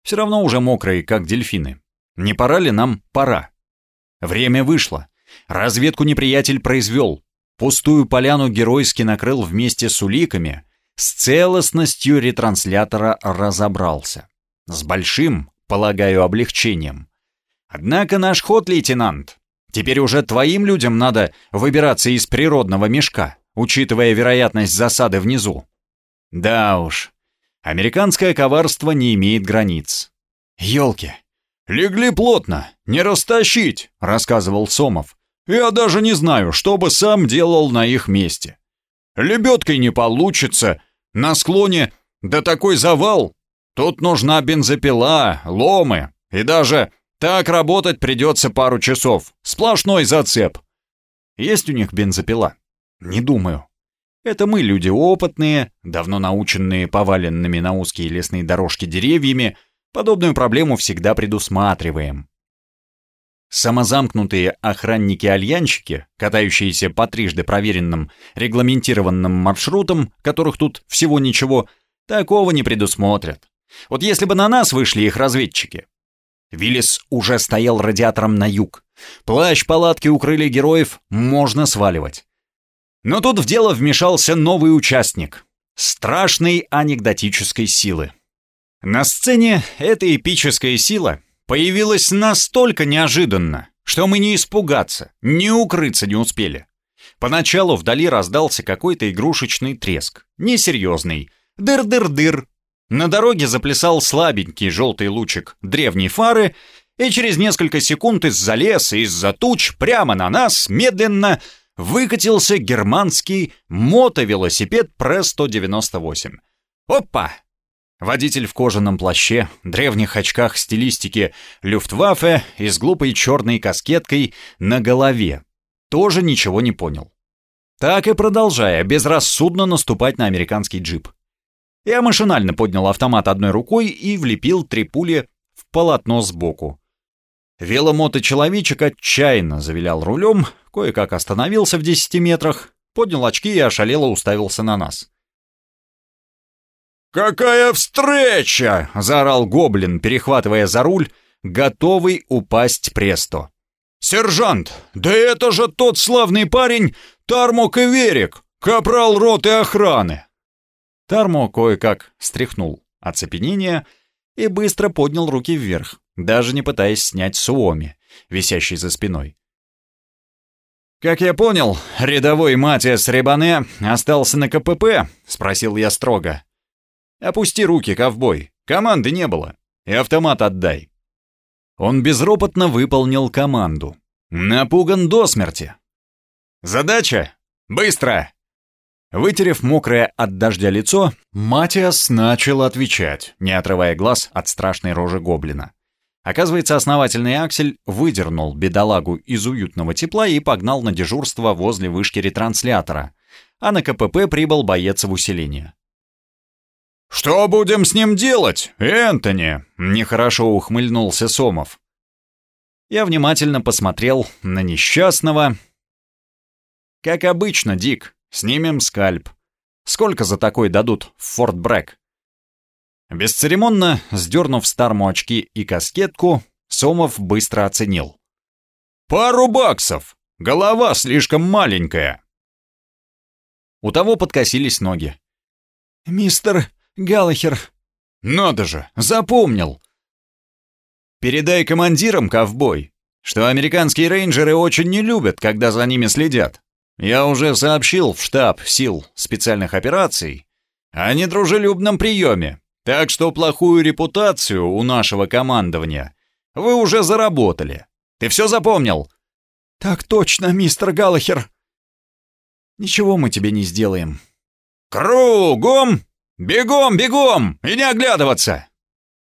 все равно уже мокрые, как дельфины. Не пора ли нам? Пора. Время вышло. Разведку неприятель произвел. Пустую поляну геройски накрыл вместе с уликами, с целостностью ретранслятора разобрался. С большим, полагаю, облегчением. Однако наш ход, лейтенант, теперь уже твоим людям надо выбираться из природного мешка, учитывая вероятность засады внизу. Да уж, американское коварство не имеет границ. Ёлки, легли плотно, не растащить, рассказывал Сомов. Я даже не знаю, что бы сам делал на их месте. Лебедкой не получится, на склоне да такой завал. Тут нужна бензопила, ломы и даже так работать придется пару часов. Сплошной зацеп. Есть у них бензопила? Не думаю. Это мы, люди опытные, давно наученные поваленными на узкие лесные дорожки деревьями, подобную проблему всегда предусматриваем. Самозамкнутые охранники-альянщики, катающиеся по трижды проверенным, регламентированным маршрутам, которых тут всего ничего, такого не предусмотрят. Вот если бы на нас вышли их разведчики, Виллис уже стоял радиатором на юг. Плащ палатки укрыли героев, можно сваливать. Но тут в дело вмешался новый участник. Страшной анекдотической силы. На сцене эта эпическая сила появилась настолько неожиданно, что мы не испугаться, не укрыться не успели. Поначалу вдали раздался какой-то игрушечный треск. Несерьезный. Дыр-дыр-дыр, на дороге заплясал слабенький желтый лучик древней фары, и через несколько секунд из-за леса, из-за туч, прямо на нас, медленно выкатился германский мотовелосипед Пре-198. Опа! Водитель в кожаном плаще, древних очках стилистики Люфтваффе и с глупой черной каскеткой на голове. Тоже ничего не понял. Так и продолжая безрассудно наступать на американский джип. Я машинально поднял автомат одной рукой и влепил три пули в полотно сбоку. Веломоточеловечек отчаянно завилял рулем, кое-как остановился в десяти метрах, поднял очки и ошалело уставился на нас. «Какая встреча!» — заорал гоблин, перехватывая за руль, готовый упасть престо. «Сержант, да это же тот славный парень Тармок и Верик, капрал роты охраны!» Тармо кое-как стряхнул оцепенение и быстро поднял руки вверх, даже не пытаясь снять суоми, висящий за спиной. «Как я понял, рядовой Матиас Ребане остался на КПП?» — спросил я строго. «Опусти руки, ковбой, команды не было, и автомат отдай». Он безропотно выполнил команду. Напуган до смерти. «Задача? Быстро!» Вытерев мокрое от дождя лицо, Матиас начал отвечать, не отрывая глаз от страшной рожи гоблина. Оказывается, основательный аксель выдернул бедолагу из уютного тепла и погнал на дежурство возле вышки ретранслятора, а на КПП прибыл боец в усиление. «Что будем с ним делать, Энтони?» — нехорошо ухмыльнулся Сомов. Я внимательно посмотрел на несчастного. «Как обычно, Дик, Снимем скальп. Сколько за такой дадут в Форт Брэк? Бесцеремонно, сдернув старому очки и каскетку, Сомов быстро оценил. «Пару баксов! Голова слишком маленькая!» У того подкосились ноги. «Мистер Галлахер...» «Надо же, запомнил!» «Передай командирам, ковбой, что американские рейнджеры очень не любят, когда за ними следят. Я уже сообщил в штаб сил специальных операций о недружелюбном приеме, так что плохую репутацию у нашего командования вы уже заработали. Ты все запомнил?» «Так точно, мистер Галлахер!» «Ничего мы тебе не сделаем». «Кругом! Бегом, бегом! И не оглядываться!»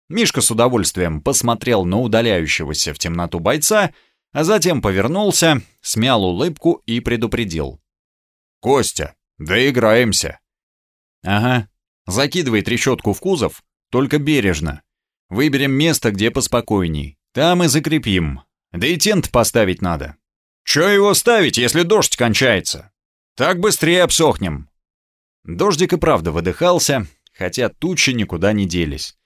Мишка с удовольствием посмотрел на удаляющегося в темноту бойца, а затем повернулся, смял улыбку и предупредил. «Костя, доиграемся!» «Ага, закидывай трещотку в кузов, только бережно. Выберем место, где поспокойней. Там и закрепим. Да и тент поставить надо. Чё его ставить, если дождь кончается? Так быстрее обсохнем. Дождик и правда выдыхался, хотя тучи никуда не делись.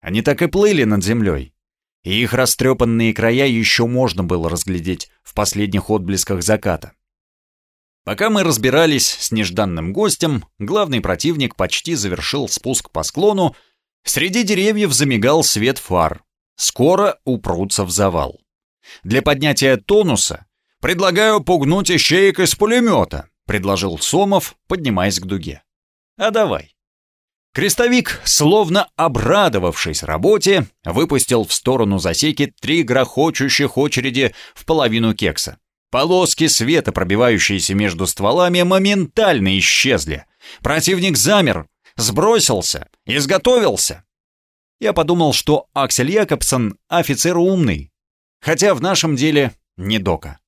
Они так и плыли над землей. И их растрепанные края еще можно было разглядеть в последних отблесках заката. Пока мы разбирались с нежданным гостем, главный противник почти завершил спуск по склону, среди деревьев замигал свет фар. Скоро упрутся в завал. Для поднятия тонуса предлагаю пугнуть ищеек из пулемета, предложил Сомов, поднимаясь к дуге. А давай. Крестовик, словно обрадовавшись работе, выпустил в сторону засеки три грохочущих очереди в половину кекса. Полоски света, пробивающиеся между стволами, моментально исчезли. Противник замер, сбросился, изготовился. Я подумал, что Аксель Якобсон офицер умный, хотя в нашем деле не дока.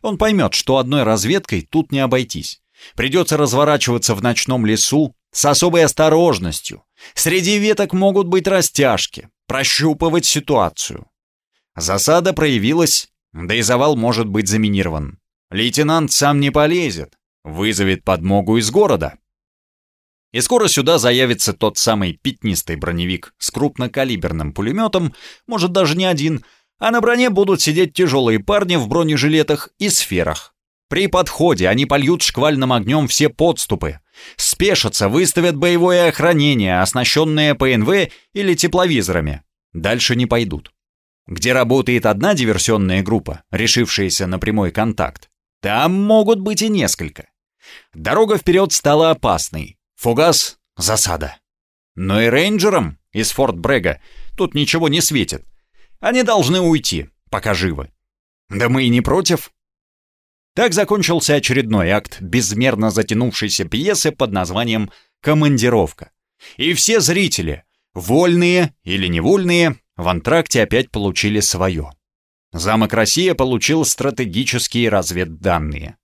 Он поймет, что одной разведкой тут не обойтись. Придется разворачиваться в ночном лесу с особой осторожностью. Среди веток могут быть растяжки, прощупывать ситуацию. Засада проявилась, да и завал может быть заминирован. Лейтенант сам не полезет, вызовет подмогу из города. И скоро сюда заявится тот самый пятнистый броневик с крупнокалиберным пулеметом, может даже не один, а на броне будут сидеть тяжелые парни в бронежилетах и сферах. При подходе они польют шквальным огнем все подступы, спешатся, выставят боевое охранение, оснащенное ПНВ или тепловизорами. Дальше не пойдут. Где работает одна диверсионная группа, решившаяся на прямой контакт, там могут быть и несколько. Дорога вперед стала опасной. Фугас — засада. Но и рейнджерам из Форт Брега тут ничего не светит. Они должны уйти, пока живы. Да мы и не против. Так закончился очередной акт безмерно затянувшейся пьесы под названием «Командировка». И все зрители, вольные или невольные, в антракте опять получили свое. Замок Россия получил стратегические разведданные.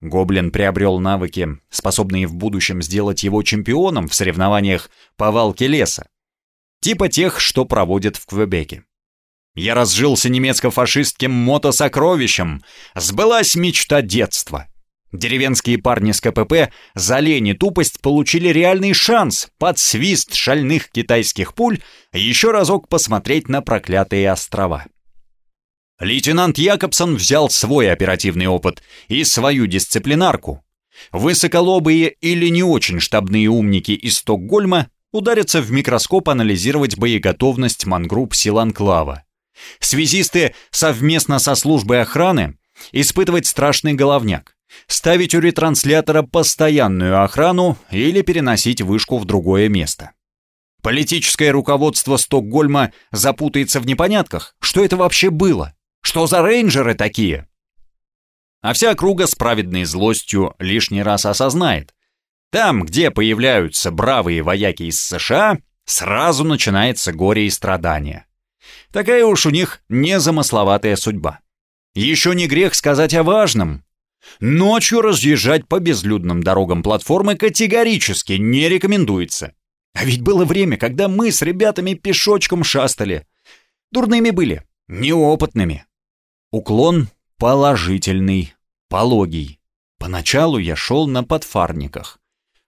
Гоблин приобрел навыки, способные в будущем сделать его чемпионом в соревнованиях по валке леса, типа тех, что проводят в Квебеке. Я разжился немецко-фашистским мотосокровищем. Сбылась мечта детства. Деревенские парни с КПП за лень и тупость получили реальный шанс под свист шальных китайских пуль еще разок посмотреть на проклятые острова. Лейтенант Якобсон взял свой оперативный опыт и свою дисциплинарку. Высоколобые или не очень штабные умники из Стокгольма ударятся в микроскоп анализировать боеготовность мангрупп сил Анклава. Связисты совместно со службой охраны испытывать страшный головняк, ставить у ретранслятора постоянную охрану или переносить вышку в другое место. Политическое руководство Стокгольма запутается в непонятках, что это вообще было, что за рейнджеры такие. А вся округа с праведной злостью лишний раз осознает. Там, где появляются бравые вояки из США, сразу начинается горе и страдания. Такая уж у них незамысловатая судьба. Еще не грех сказать о важном. Ночью разъезжать по безлюдным дорогам платформы категорически не рекомендуется. А ведь было время, когда мы с ребятами пешочком шастали. Дурными были, неопытными. Уклон положительный, пологий. Поначалу я шел на подфарниках.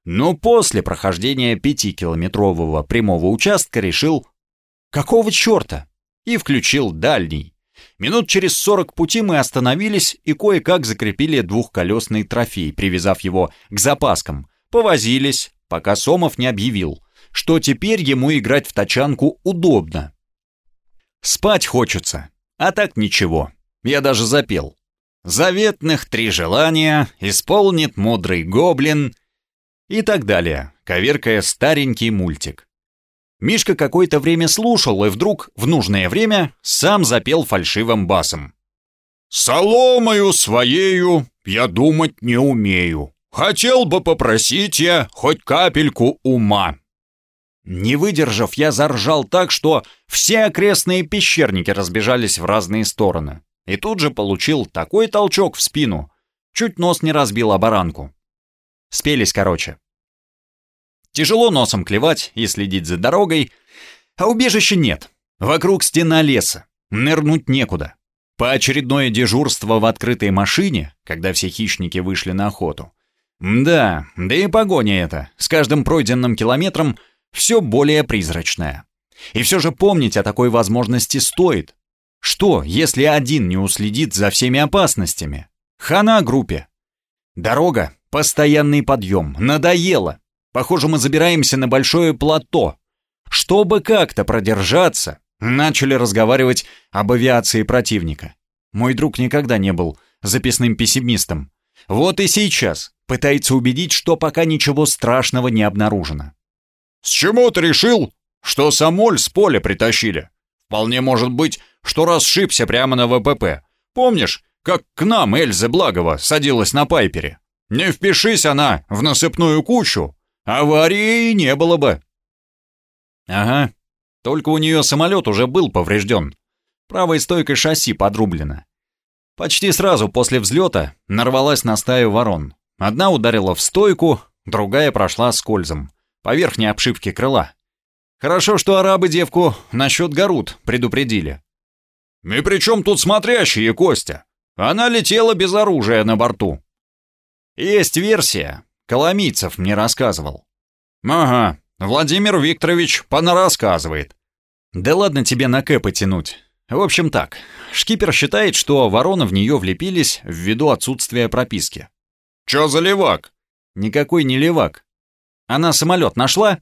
Но после прохождения пятикилометрового прямого участка решил, какого черта? и включил дальний. Минут через сорок пути мы остановились и кое-как закрепили двухколесный трофей, привязав его к запаскам. Повозились, пока Сомов не объявил, что теперь ему играть в тачанку удобно. Спать хочется, а так ничего. Я даже запел. Заветных три желания исполнит мудрый гоблин и так далее, коверкая старенький мультик. Мишка какое-то время слушал и вдруг, в нужное время, сам запел фальшивым басом. «Соломою своею я думать не умею. Хотел бы попросить я хоть капельку ума». Не выдержав, я заржал так, что все окрестные пещерники разбежались в разные стороны. И тут же получил такой толчок в спину. Чуть нос не разбил о баранку. Спелись, короче. Тяжело носом клевать и следить за дорогой, а убежища нет. Вокруг стена леса. Нырнуть некуда. Поочередное дежурство в открытой машине, когда все хищники вышли на охоту. Да, да и погоня эта, с каждым пройденным километром все более призрачная. И все же помнить о такой возможности стоит. Что, если один не уследит за всеми опасностями? Хана группе. Дорога, постоянный подъем, надоело. Похоже, мы забираемся на большое плато. Чтобы как-то продержаться, начали разговаривать об авиации противника. Мой друг никогда не был записным пессимистом. Вот и сейчас пытается убедить, что пока ничего страшного не обнаружено. «С чего ты решил, что Самоль с поля притащили? Вполне может быть, что расшибся прямо на ВПП. Помнишь, как к нам Эльза Благова садилась на пайпере? Не впишись она в насыпную кучу, аварии не было бы». «Ага, только у нее самолет уже был поврежден. Правой стойкой шасси подрублено. Почти сразу после взлета нарвалась на стаю ворон. Одна ударила в стойку, другая прошла скользом, по верхней обшивке крыла. Хорошо, что арабы девку насчет горут предупредили. «И при чем тут смотрящие, Костя? Она летела без оружия на борту». «Есть версия. Коломийцев мне рассказывал». «Ага, Владимир Викторович понарассказывает». «Да ладно тебе на К потянуть. В общем так, шкипер считает, что вороны в нее влепились ввиду отсутствия прописки». «Чё за левак?» «Никакой не левак. Она самолет нашла?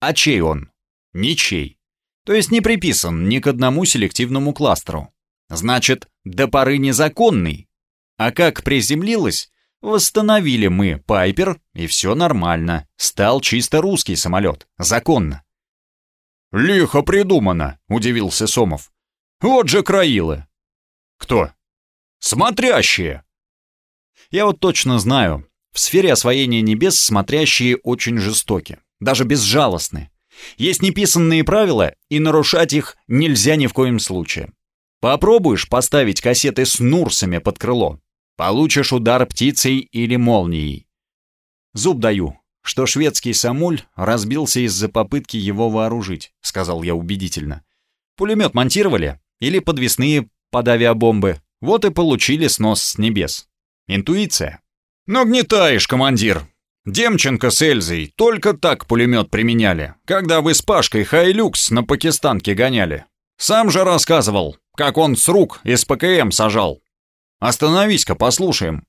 А чей он? Ничей. То есть не приписан ни к одному селективному кластеру. Значит, до поры незаконный. А как приземлилась, восстановили мы Пайпер, и все нормально. Стал чисто русский самолет. Законно. «Лихо придумано», — удивился Сомов. «Вот же краилы». «Кто?» «Смотрящие». «Я вот точно знаю, в сфере освоения небес смотрящие очень жестоки, даже безжалостны. Есть неписанные правила, и нарушать их нельзя ни в коем случае. Попробуешь поставить кассеты с нурсами под крыло, получишь удар птицей или молнией. Зуб даю, что шведский самуль разбился из-за попытки его вооружить, сказал я убедительно. Пулемет монтировали или подвесные под авиабомбы, вот и получили снос с небес. Интуиция. «Нагнетаешь, командир!» Демченко с Эльзой только так пулемет применяли, когда вы с Пашкой Хайлюкс на пакистанке гоняли. Сам же рассказывал, как он с рук из ПКМ сажал. Остановись-ка, послушаем.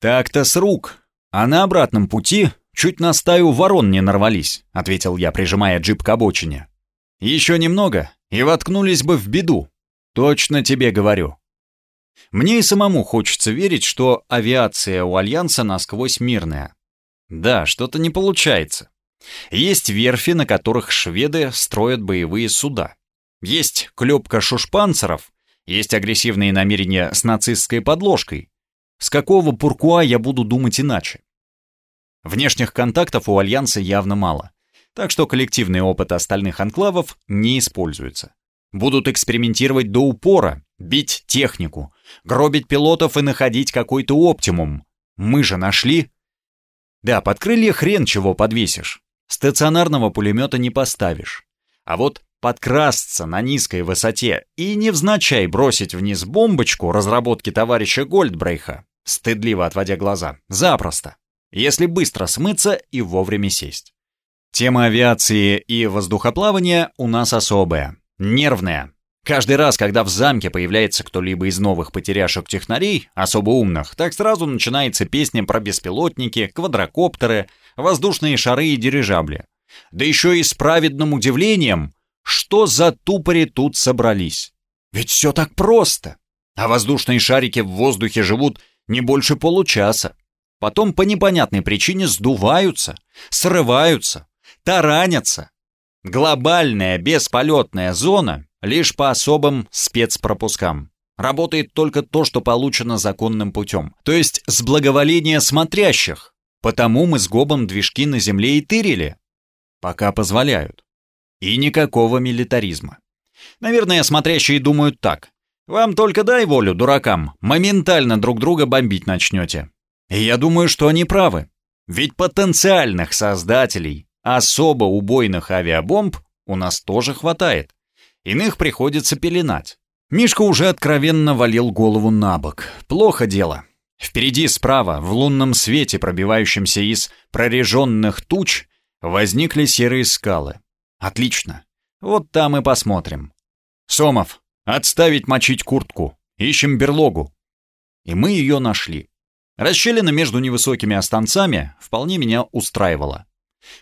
Так-то с рук. А на обратном пути чуть на стаю ворон не нарвались, ответил я, прижимая джип к обочине. Еще немного, и воткнулись бы в беду. Точно тебе говорю. Мне и самому хочется верить, что авиация у Альянса насквозь мирная. Да, что-то не получается. Есть верфи, на которых шведы строят боевые суда. Есть клепка шушпанцеров, есть агрессивные намерения с нацистской подложкой. С какого пуркуа я буду думать иначе? Внешних контактов у Альянса явно мало, так что коллективный опыт остальных анклавов не используется. Будут экспериментировать до упора, бить технику, гробить пилотов и находить какой-то оптимум. Мы же нашли. Да, под крылья хрен чего подвесишь. Стационарного пулемета не поставишь. А вот подкрасться на низкой высоте и невзначай бросить вниз бомбочку разработки товарища Гольдбрейха, стыдливо отводя глаза, запросто, если быстро смыться и вовремя сесть. Тема авиации и воздухоплавания у нас особая. Нервная. Каждый раз, когда в замке появляется кто-либо из новых потеряшек технарей, особо умных, так сразу начинается песня про беспилотники, квадрокоптеры, воздушные шары и дирижабли. Да еще и с праведным удивлением, что за тупори тут собрались. Ведь все так просто. А воздушные шарики в воздухе живут не больше получаса. Потом по непонятной причине сдуваются, срываются, таранятся, Глобальная бесполетная зона лишь по особым спецпропускам. Работает только то, что получено законным путем, то есть с благоволения смотрящих. Потому мы с Гобом движки на земле и тырили. Пока позволяют. И никакого милитаризма. Наверное, смотрящие думают так. Вам только дай волю, дуракам, моментально друг друга бомбить начнете. И я думаю, что они правы. Ведь потенциальных создателей особо убойных авиабомб у нас тоже хватает. Иных приходится пеленать. Мишка уже откровенно валил голову на бок. Плохо дело. Впереди справа, в лунном свете, пробивающемся из прореженных туч, возникли серые скалы. Отлично. Вот там и посмотрим. Сомов, отставить мочить куртку. Ищем берлогу. И мы ее нашли. Расщелина между невысокими останцами вполне меня устраивала.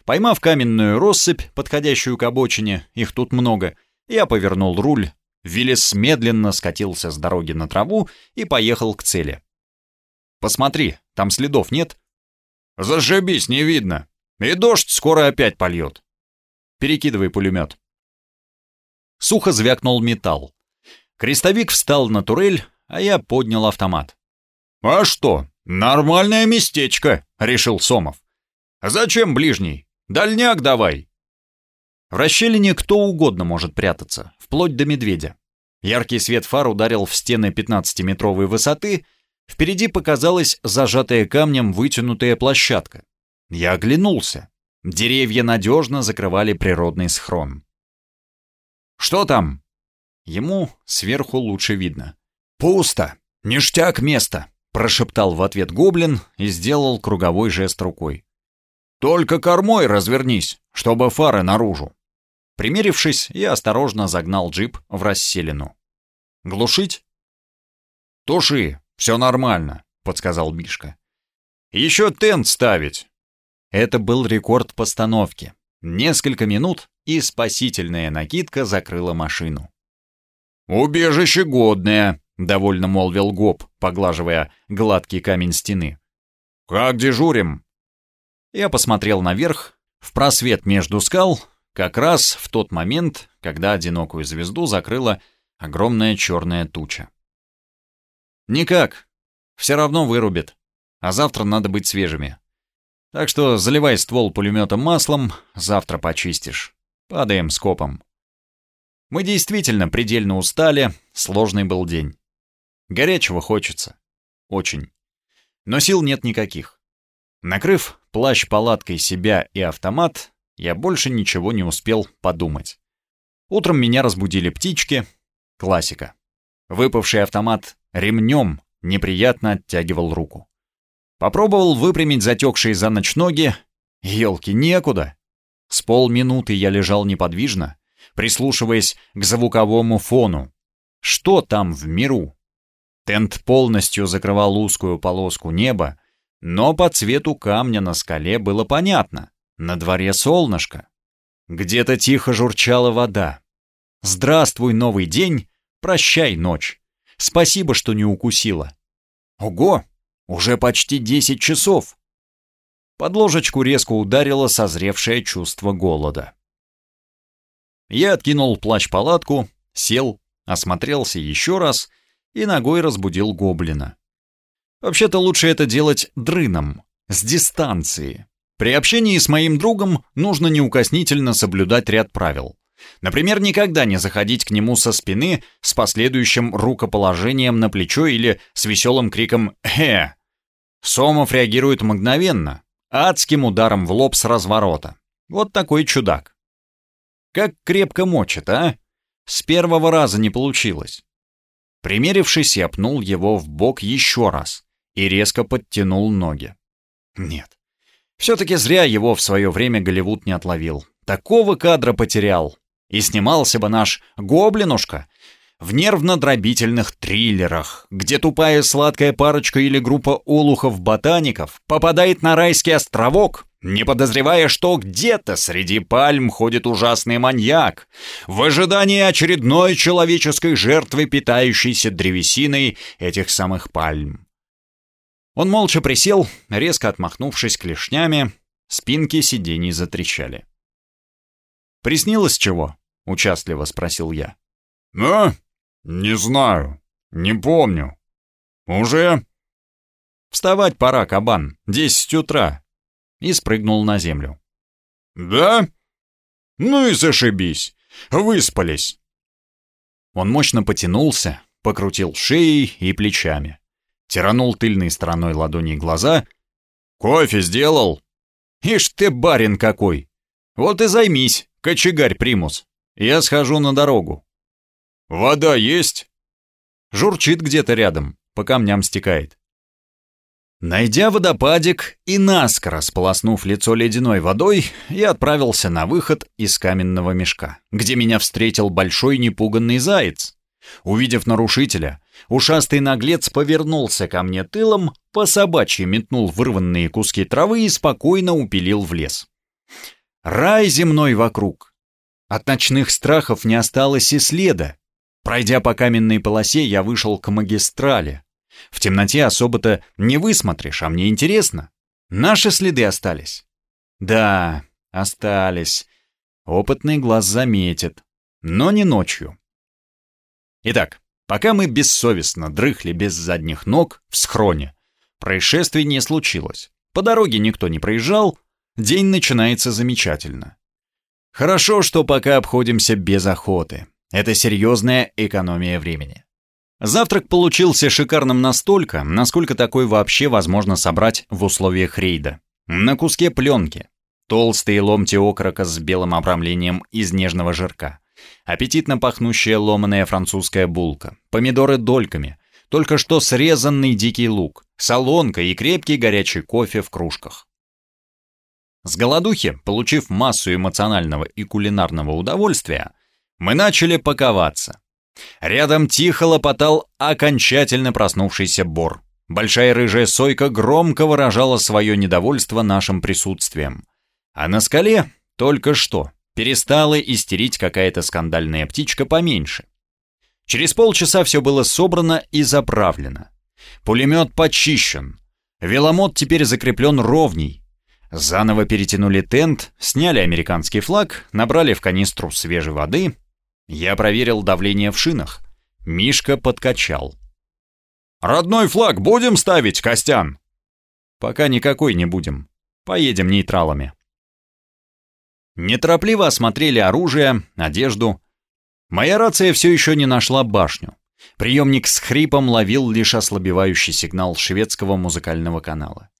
Поймав каменную россыпь, подходящую к обочине, их тут много, я повернул руль, Виллис медленно скатился с дороги на траву и поехал к цели. «Посмотри, там следов нет?» «Зашибись, не видно. И дождь скоро опять польет». «Перекидывай пулемет». Сухо звякнул металл. Крестовик встал на турель, а я поднял автомат. «А что, нормальное местечко», — решил Сомов. «Зачем ближний? Дальняк давай». В расщелине кто угодно может прятаться, вплоть до медведя. Яркий свет фар ударил в стены 15-метровой высоты, впереди показалась зажатая камнем вытянутая площадка. Я оглянулся. Деревья надежно закрывали природный схрон. «Что там?» Ему сверху лучше видно. «Пусто! Ништяк место!» — прошептал в ответ гоблин и сделал круговой жест рукой. «Только кормой развернись, чтобы фары наружу!» Примерившись, я осторожно загнал джип в расселину. «Глушить?» «Туши, все нормально», — подсказал Мишка. «Еще тент ставить!» Это был рекорд постановки. Несколько минут, и спасительная накидка закрыла машину. «Убежище годное», — довольно молвил Гоб, поглаживая гладкий камень стены. «Как дежурим?» Я посмотрел наверх, в просвет между скал, как раз в тот момент, когда одинокую звезду закрыла огромная черная туча. «Никак. Все равно вырубит. А завтра надо быть свежими. Так что заливай ствол пулеметом маслом, завтра почистишь. Падаем скопом». Мы действительно предельно устали, сложный был день. Горячего хочется. Очень. Но сил нет никаких. Накрыв плащ палаткой себя и автомат, я больше ничего не успел подумать. Утром меня разбудили птички. Классика. Выпавший автомат ремнем неприятно оттягивал руку. Попробовал выпрямить затекшие за ночь ноги. Елки, некуда. С полминуты я лежал неподвижно, прислушиваясь к звуковому фону. Что там в миру? Тент полностью закрывал узкую полоску неба, но по цвету камня на скале было понятно. На дворе солнышко. Где-то тихо журчала вода. Здравствуй, новый день, прощай, ночь. Спасибо, что не укусила. Ого, уже почти десять часов. Под ложечку резко ударило созревшее чувство голода. Я откинул плащ-палатку, сел, осмотрелся еще раз и ногой разбудил гоблина. Вообще-то лучше это делать дрыном, с дистанции. При общении с моим другом нужно неукоснительно соблюдать ряд правил. Например, никогда не заходить к нему со спины с последующим рукоположением на плечо или с веселым криком «Э!». Сомов реагирует мгновенно, адским ударом в лоб с разворота. Вот такой чудак. Как крепко мочит, а? С первого раза не получилось. Примерившись, я пнул его в бок еще раз и резко подтянул ноги. Нет, все-таки зря его в свое время Голливуд не отловил. Такого кадра потерял. И снимался бы наш «Гоблинушка» в нервно-дробительных триллерах, где тупая сладкая парочка или группа олухов-ботаников попадает на райский островок, не подозревая, что где-то среди пальм ходит ужасный маньяк, в ожидании очередной человеческой жертвы, питающейся древесиной этих самых пальм. Он молча присел, резко отмахнувшись клешнями, спинки сидений затрещали. «Приснилось чего?» — участливо спросил я. «А? Не знаю. «Не помню. Уже?» «Вставать пора, кабан. Десять утра». И спрыгнул на землю. «Да? Ну и зашибись. Выспались». Он мощно потянулся, покрутил шеей и плечами. Тиранул тыльной стороной ладони глаза. «Кофе сделал?» «Ишь ты, барин какой! Вот и займись, кочегарь примус. Я схожу на дорогу». «Вода есть?» Журчит где-то рядом, по камням стекает. Найдя водопадик и наскоро сполоснув лицо ледяной водой, я отправился на выход из каменного мешка, где меня встретил большой непуганный заяц. Увидев нарушителя, ушастый наглец повернулся ко мне тылом, по собачьи метнул вырванные куски травы и спокойно упилил в лес. Рай земной вокруг. От ночных страхов не осталось и следа. Пройдя по каменной полосе, я вышел к магистрали, в темноте особо-то не высмотришь, а мне интересно. Наши следы остались? Да, остались. Опытный глаз заметит. Но не ночью. Итак, пока мы бессовестно дрыхли без задних ног в схроне, происшествий не случилось. По дороге никто не проезжал, день начинается замечательно. Хорошо, что пока обходимся без охоты. Это серьезная экономия времени. Завтрак получился шикарным настолько, насколько такой вообще возможно собрать в условиях рейда. На куске пленки. Толстые ломти окорока с белым обрамлением из нежного жирка. Аппетитно пахнущая ломаная французская булка. Помидоры дольками. Только что срезанный дикий лук. Солонка и крепкий горячий кофе в кружках. С голодухи, получив массу эмоционального и кулинарного удовольствия, мы начали паковаться. Рядом тихо лопотал окончательно проснувшийся бор. Большая рыжая сойка громко выражала свое недовольство нашим присутствием. А на скале только что перестала истерить какая-то скандальная птичка поменьше. Через полчаса все было собрано и заправлено. Пулемет почищен. Веломот теперь закреплен ровней. Заново перетянули тент, сняли американский флаг, набрали в канистру свежей воды я проверил давление в шинах. Мишка подкачал. «Родной флаг будем ставить, Костян?» «Пока никакой не будем. Поедем нейтралами». Неторопливо осмотрели оружие, одежду. Моя рация все еще не нашла башню. Приемник с хрипом ловил лишь ослабевающий сигнал шведского музыкального канала.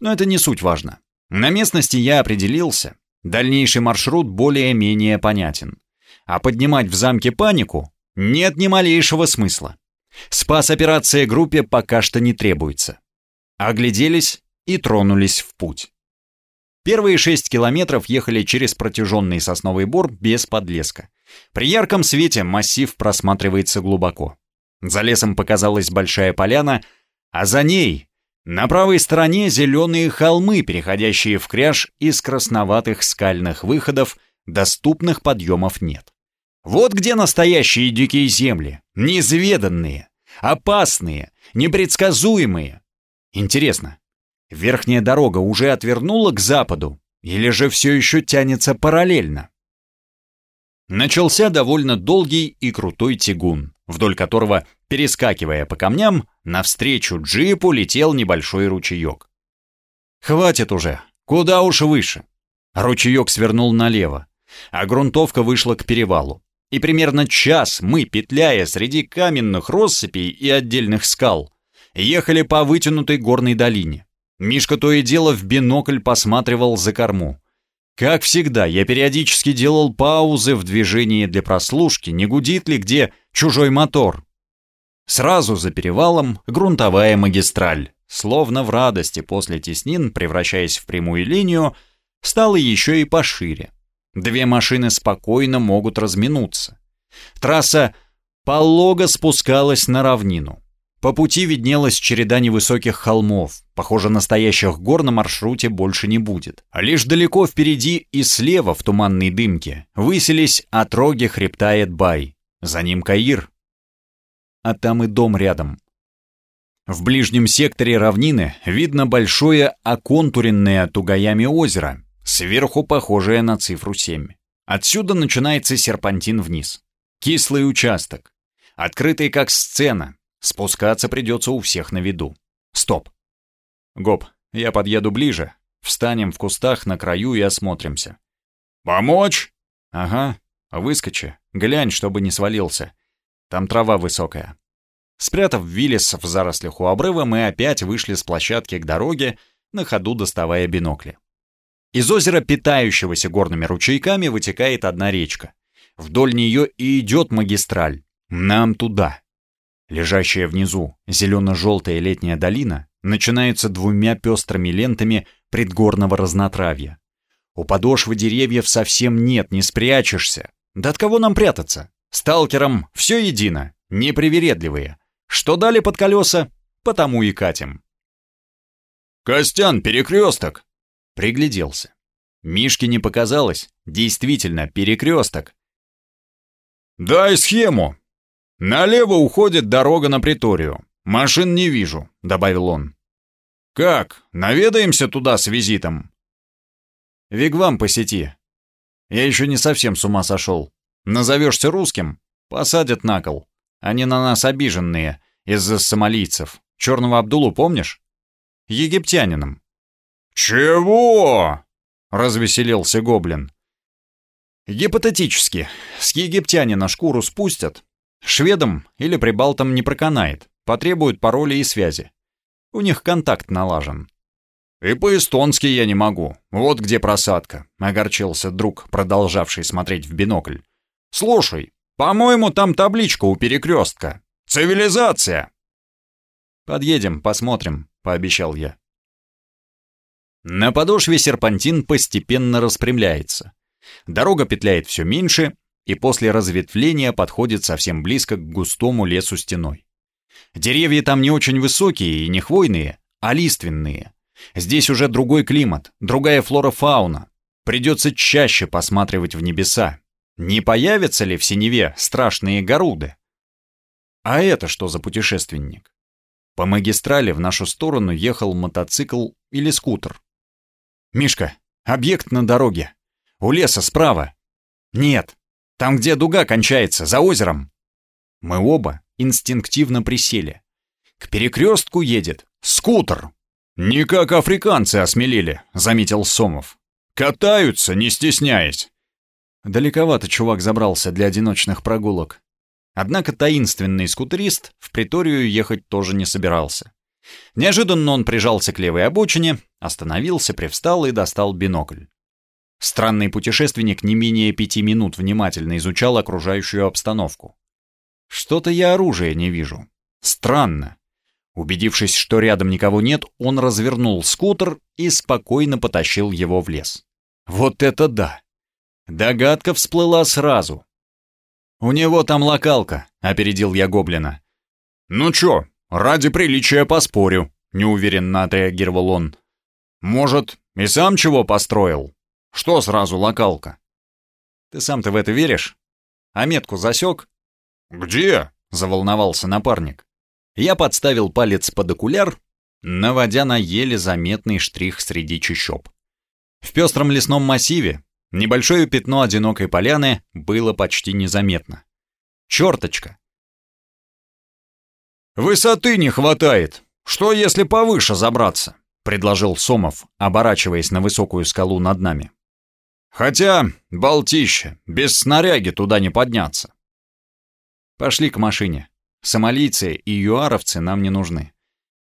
Но это не суть важно. На местности я определился. Дальнейший маршрут более-менее понятен а поднимать в замке панику нет ни малейшего смысла. Спас-операция группе пока что не требуется. Огляделись и тронулись в путь. Первые шесть километров ехали через протяженный сосновый бор без подлеска. При ярком свете массив просматривается глубоко. За лесом показалась большая поляна, а за ней на правой стороне зеленые холмы, переходящие в кряж из красноватых скальных выходов, доступных подъемов нет. Вот где настоящие дикие земли, неизведанные, опасные, непредсказуемые. Интересно, верхняя дорога уже отвернула к западу или же все еще тянется параллельно? Начался довольно долгий и крутой тягун, вдоль которого, перескакивая по камням, навстречу джипу летел небольшой ручеек. Хватит уже, куда уж выше. Ручеек свернул налево, а грунтовка вышла к перевалу и примерно час мы, петляя среди каменных россыпей и отдельных скал, ехали по вытянутой горной долине. Мишка то и дело в бинокль посматривал за корму. Как всегда, я периодически делал паузы в движении для прослушки, не гудит ли где чужой мотор. Сразу за перевалом грунтовая магистраль, словно в радости после теснин, превращаясь в прямую линию, стала еще и пошире. Две машины спокойно могут разминуться. Трасса полого спускалась на равнину. По пути виднелась череда невысоких холмов. Похоже, настоящих гор на маршруте больше не будет. А лишь далеко впереди и слева в туманной дымке высились отроги хребта Эдбай. За ним Каир. А там и дом рядом. В ближнем секторе равнины видно большое оконтуренное тугаями озеро, сверху похожая на цифру 7. Отсюда начинается серпантин вниз. Кислый участок. Открытый как сцена. Спускаться придется у всех на виду. Стоп. Гоп, я подъеду ближе. Встанем в кустах на краю и осмотримся. «Помочь?» Ага, выскочи. Глянь, чтобы не свалился. Там трава высокая. Спрятав Виллис в зарослях у обрыва, мы опять вышли с площадки к дороге, на ходу доставая бинокли. Из озера, питающегося горными ручейками, вытекает одна речка. Вдоль нее и идет магистраль. Нам туда. Лежащая внизу зелено-желтая летняя долина начинается двумя пестрыми лентами предгорного разнотравья. У подошвы деревьев совсем нет, не спрячешься. Да от кого нам прятаться? Сталкерам все едино, непривередливые. Что дали под колеса, потому и катим. «Костян, перекресток!» Пригляделся. Мишке не показалось, действительно, перекресток. «Дай схему!» «Налево уходит дорога на приторию. Машин не вижу», — добавил он. «Как? Наведаемся туда с визитом?» «Вигвам по сети. Я еще не совсем с ума сошел. Назовешься русским, посадят на кол. Они на нас обиженные из-за сомалийцев. Черного Абдулу помнишь? Египтянином». «Чего?» — развеселился гоблин. «Гипотетически. С египтянина шкуру спустят. Шведам или прибалтам не проканает. Потребуют пароли и связи. У них контакт налажен. «И по-эстонски я не могу. Вот где просадка», — огорчился друг, продолжавший смотреть в бинокль. «Слушай, по-моему, там табличка у перекрестка. Цивилизация!» «Подъедем, посмотрим», — пообещал я. На подошве серпантин постепенно распрямляется. Дорога петляет все меньше, и после разветвления подходит совсем близко к густому лесу стеной. Деревья там не очень высокие и не хвойные, а лиственные. Здесь уже другой климат, другая флора-фауна. Придется чаще посматривать в небеса. Не появятся ли в синеве страшные горуды? А это что за путешественник? По магистрали в нашу сторону ехал мотоцикл или скутер. «Мишка, объект на дороге. У леса справа». «Нет, там, где дуга кончается, за озером». Мы оба инстинктивно присели. К перекрестку едет скутер. «Не как африканцы осмелели», — заметил Сомов. «Катаются, не стесняясь». Далековато чувак забрался для одиночных прогулок. Однако таинственный скутерист в приторию ехать тоже не собирался. Неожиданно он прижался к левой обочине, остановился, привстал и достал бинокль. Странный путешественник не менее пяти минут внимательно изучал окружающую обстановку. Что-то я оружия не вижу. Странно. Убедившись, что рядом никого нет, он развернул скутер и спокойно потащил его в лес. Вот это да! Догадка всплыла сразу. «У него там локалка», — опередил я гоблина. «Ну чё, ради приличия поспорю», — неуверенно отреагировал он. «Может, и сам чего построил? Что сразу локалка?» «Ты сам-то в это веришь? А метку засек?» «Где?» — заволновался напарник. Я подставил палец под окуляр, наводя на еле заметный штрих среди чащоб. В пестром лесном массиве небольшое пятно одинокой поляны было почти незаметно. Черточка! «Высоты не хватает. Что, если повыше забраться?» — предложил Сомов, оборачиваясь на высокую скалу над нами. «Хотя, болтище, без снаряги туда не подняться». Пошли к машине. Сомалийцы и юаровцы нам не нужны.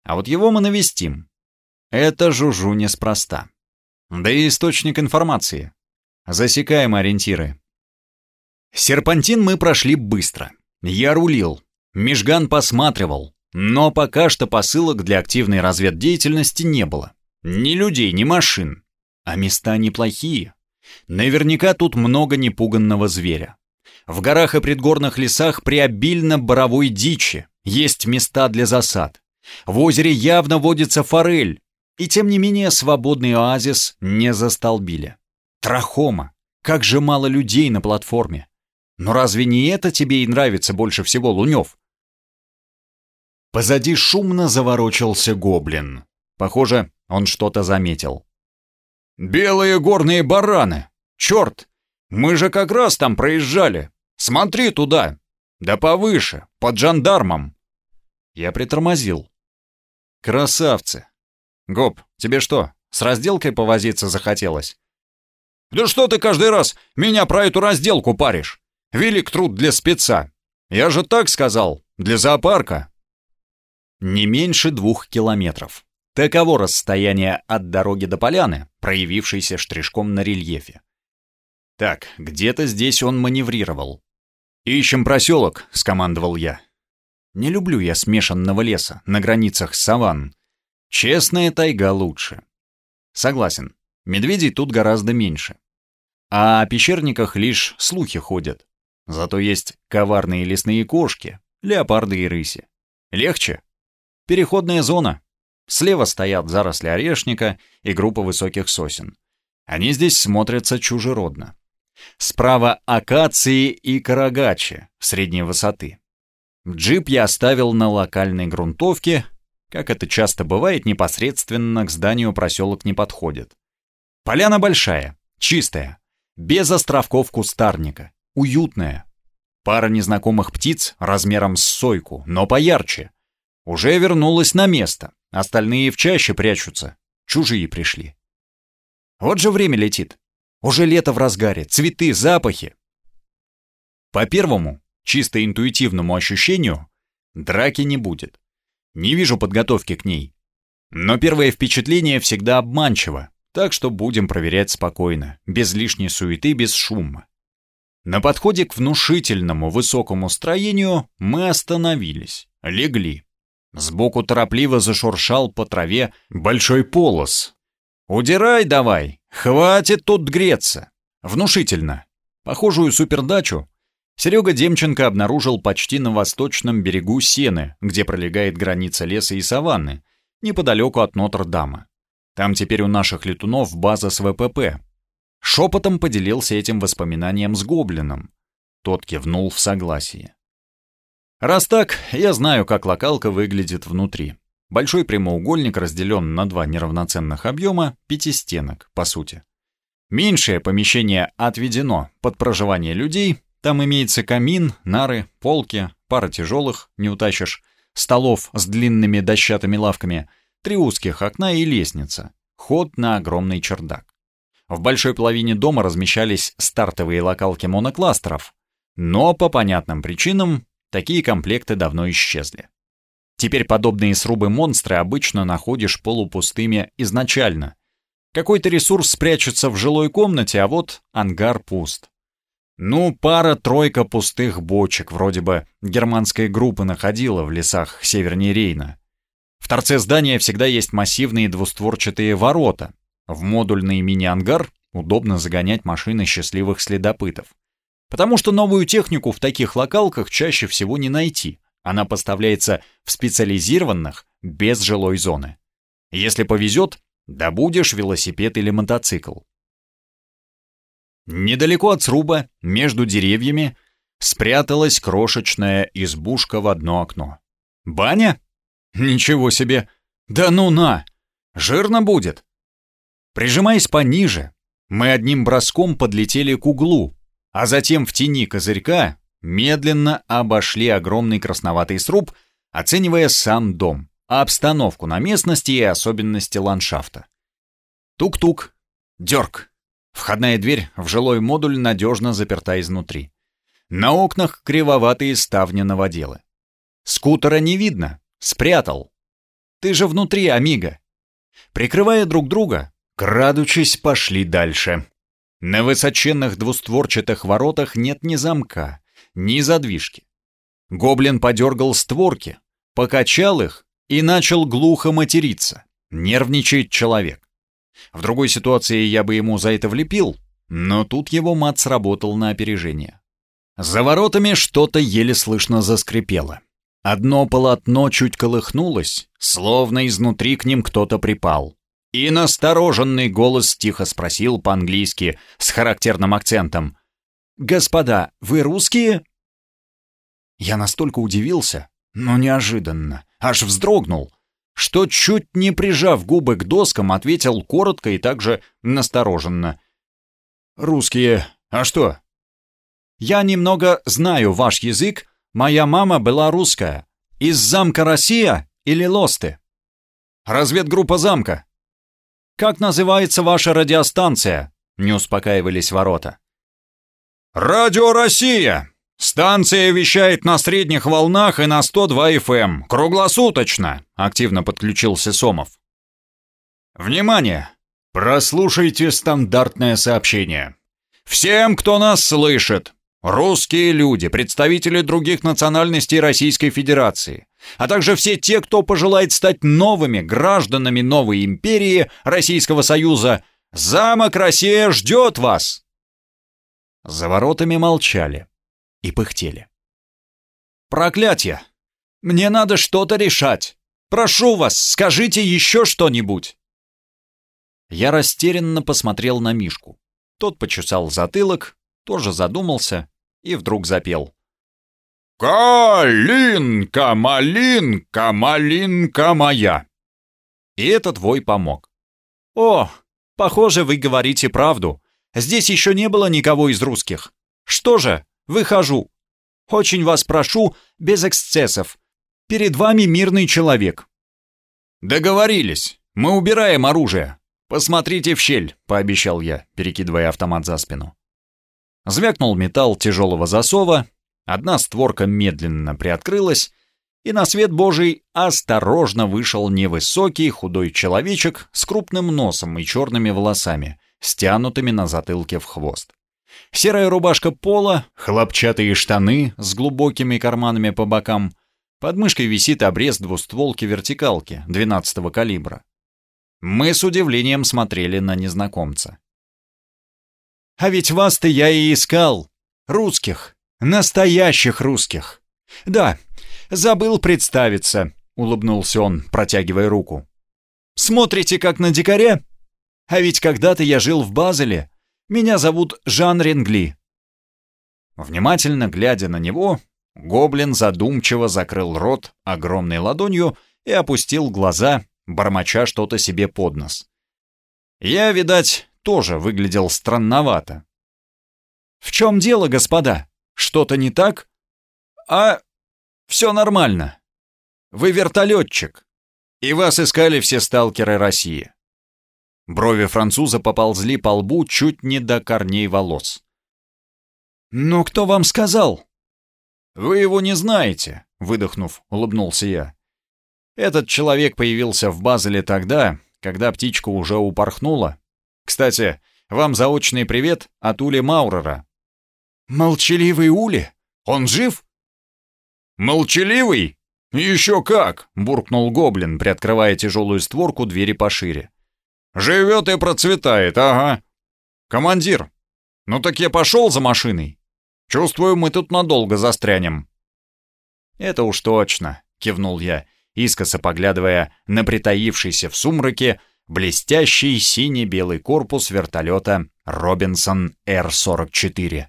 А вот его мы навестим. Это Жужу неспроста. Да и источник информации. Засекаем ориентиры. Серпантин мы прошли быстро. Я рулил. Межган посматривал. Но пока что посылок для активной разведдеятельности не было. Ни людей, ни машин. А места неплохие. Наверняка тут много непуганного зверя. В горах и предгорных лесах преобильно боровой дичи, есть места для засад. В озере явно водится форель, и тем не менее свободный оазис не застолбили. Трахома, как же мало людей на платформе. Но разве не это тебе и нравится больше всего, Лунев? Позади шумно заворочился гоблин. Похоже, он что-то заметил. «Белые горные бараны! Черт! Мы же как раз там проезжали! Смотри туда! Да повыше, под жандармом!» Я притормозил. Красавцы. Гоп, тебе что, с разделкой повозиться захотелось? Да что ты каждый раз меня про эту разделку паришь? Велик труд для спеца. Я же так сказал, для зоопарка. Не меньше двух километров. Таково расстояние от дороги до поляны, проявившейся штришком на рельефе. Так, где-то здесь он маневрировал. «Ищем проселок», — скомандовал я. Не люблю я смешанного леса на границах саванн. Честная тайга лучше. Согласен, медведей тут гораздо меньше. А о пещерниках лишь слухи ходят. Зато есть коварные лесные кошки, леопарды и рыси. Легче. Переходная зона. Слева стоят заросли орешника и группа высоких сосен. Они здесь смотрятся чужеродно. Справа акации и карагачи средней высоты. Джип я оставил на локальной грунтовке, как это часто бывает, непосредственно к зданию проселок не подходит. Поляна большая, чистая, без островков кустарника, уютная. Пара незнакомых птиц размером с сойку, но поярче. Уже вернулась на место, остальные в чаще прячутся, чужие пришли. Вот же время летит. Уже лето в разгаре, цветы, запахи. По первому, чисто интуитивному ощущению, драки не будет. Не вижу подготовки к ней. Но первое впечатление всегда обманчиво, так что будем проверять спокойно, без лишней суеты, без шума. На подходе к внушительному высокому строению мы остановились, легли. Сбоку торопливо зашуршал по траве большой полос. «Удирай давай!» «Хватит тут греться!» Внушительно. Похожую супердачу Серега Демченко обнаружил почти на восточном берегу Сены, где пролегает граница леса и саванны, неподалеку от Нотр-Дама. Там теперь у наших летунов база с ВПП. Шепотом поделился этим воспоминанием с Гоблином. Тот кивнул в согласии. Раз так, я знаю, как локалка выглядит внутри. Большой прямоугольник разделен на два неравноценных объема пятистенок, по сути. Меньшее помещение отведено под проживание людей, там имеется камин, нары, полки, пара тяжелых, не утащишь, столов с длинными дощатыми лавками, три узких окна и лестница, ход на огромный чердак. В большой половине дома размещались стартовые локалки монокластеров, но по понятным причинам такие комплекты давно исчезли. Теперь подобные срубы монстры обычно находишь полупустыми изначально. Какой-то ресурс спрячется в жилой комнате, а вот ангар пуст. Ну, пара-тройка пустых бочек, вроде бы германской группы находила в лесах севернее Рейна. В торце здания всегда есть массивные двустворчатые ворота. В модульный мини-ангар удобно загонять машины счастливых следопытов. Потому что новую технику в таких локалках чаще всего не найти. Она поставляется в специализированных, без жилой зоны. Если повезет, добудешь велосипед или мотоцикл. Недалеко от сруба, между деревьями, спряталась крошечная избушка в одно окно. «Баня? Ничего себе! Да ну на! Жирно будет!» Прижимаясь пониже, мы одним броском подлетели к углу, а затем в тени козырька медленно обошли огромный красноватый сруб, оценивая сам дом, обстановку на местности и особенности ландшафта. Тук-тук, дерг. Входная дверь в жилой модуль надежно заперта изнутри. На окнах кривоватые ставни новоделы. Скутера не видно, спрятал. Ты же внутри, амиго. Прикрывая друг друга, крадучись, пошли дальше. На высоченных двустворчатых воротах нет ни замка, ни задвижки. Гоблин подергал створки, покачал их и начал глухо материться. Нервничает человек. В другой ситуации я бы ему за это влепил, но тут его мат сработал на опережение. За воротами что-то еле слышно заскрипело. Одно полотно чуть колыхнулось, словно изнутри к ним кто-то припал. И настороженный голос тихо спросил по-английски с характерным акцентом. «Господа, вы русские?» Я настолько удивился, но неожиданно, аж вздрогнул, что, чуть не прижав губы к доскам, ответил коротко и также настороженно. «Русские, а что?» «Я немного знаю ваш язык, моя мама была русская. Из замка Россия или Лосты? Разведгруппа замка. Как называется ваша радиостанция? Не успокаивались ворота. «Радио Россия! Станция вещает на средних волнах и на 102 FM. Эм. Круглосуточно!» — активно подключился Сомов. «Внимание! Прослушайте стандартное сообщение. Всем, кто нас слышит, русские люди, представители других национальностей Российской Федерации, а также все те, кто пожелает стать новыми гражданами новой империи Российского Союза, замок Россия ждет вас!» За воротами молчали и пыхтели. «Проклятье! Мне надо что-то решать! Прошу вас, скажите еще что-нибудь!» Я растерянно посмотрел на Мишку. Тот почесал затылок, тоже задумался и вдруг запел. «Калинка, малинка, малинка моя!» И этот вой помог. «О, похоже, вы говорите правду. Здесь еще не было никого из русских. Что же, выхожу. Очень вас прошу, без эксцессов. Перед вами мирный человек». «Договорились. Мы убираем оружие. Посмотрите в щель», — пообещал я, перекидывая автомат за спину. Звякнул металл тяжелого засова, одна створка медленно приоткрылась, и на свет Божий осторожно вышел невысокий худой человечек с крупным носом и черными волосами, стянутыми на затылке в хвост. Серая рубашка пола, хлопчатые штаны с глубокими карманами по бокам. Под мышкой висит обрез двустволки вертикалки 12-го калибра. Мы с удивлением смотрели на незнакомца. «А ведь вас-то я и искал. Русских. Настоящих русских. Да, забыл представиться», — улыбнулся он, протягивая руку. «Смотрите, как на дикаря? А ведь когда-то я жил в Базеле. Меня зовут Жан Ренгли». Внимательно глядя на него, гоблин задумчиво закрыл рот огромной ладонью и опустил глаза, бормоча что-то себе под нос. Я, видать, тоже выглядел странновато. «В чем дело, господа? Что-то не так?» «А, все нормально. Вы вертолетчик, и вас искали все сталкеры России. Брови француза поползли по лбу чуть не до корней волос. «Но кто вам сказал?» «Вы его не знаете», — выдохнув, улыбнулся я. «Этот человек появился в Базеле тогда, когда птичка уже упорхнула. Кстати, вам заочный привет от Ули Маурера». «Молчаливый Ули? Он жив?» «Молчаливый? Еще как!» — буркнул гоблин, приоткрывая тяжелую створку двери пошире. Живет и процветает, ага. Командир, ну так я пошел за машиной. Чувствую, мы тут надолго застрянем. Это уж точно, кивнул я, искоса поглядывая на притаившийся в сумраке блестящий сине-белый корпус вертолета «Робинсон Р-44».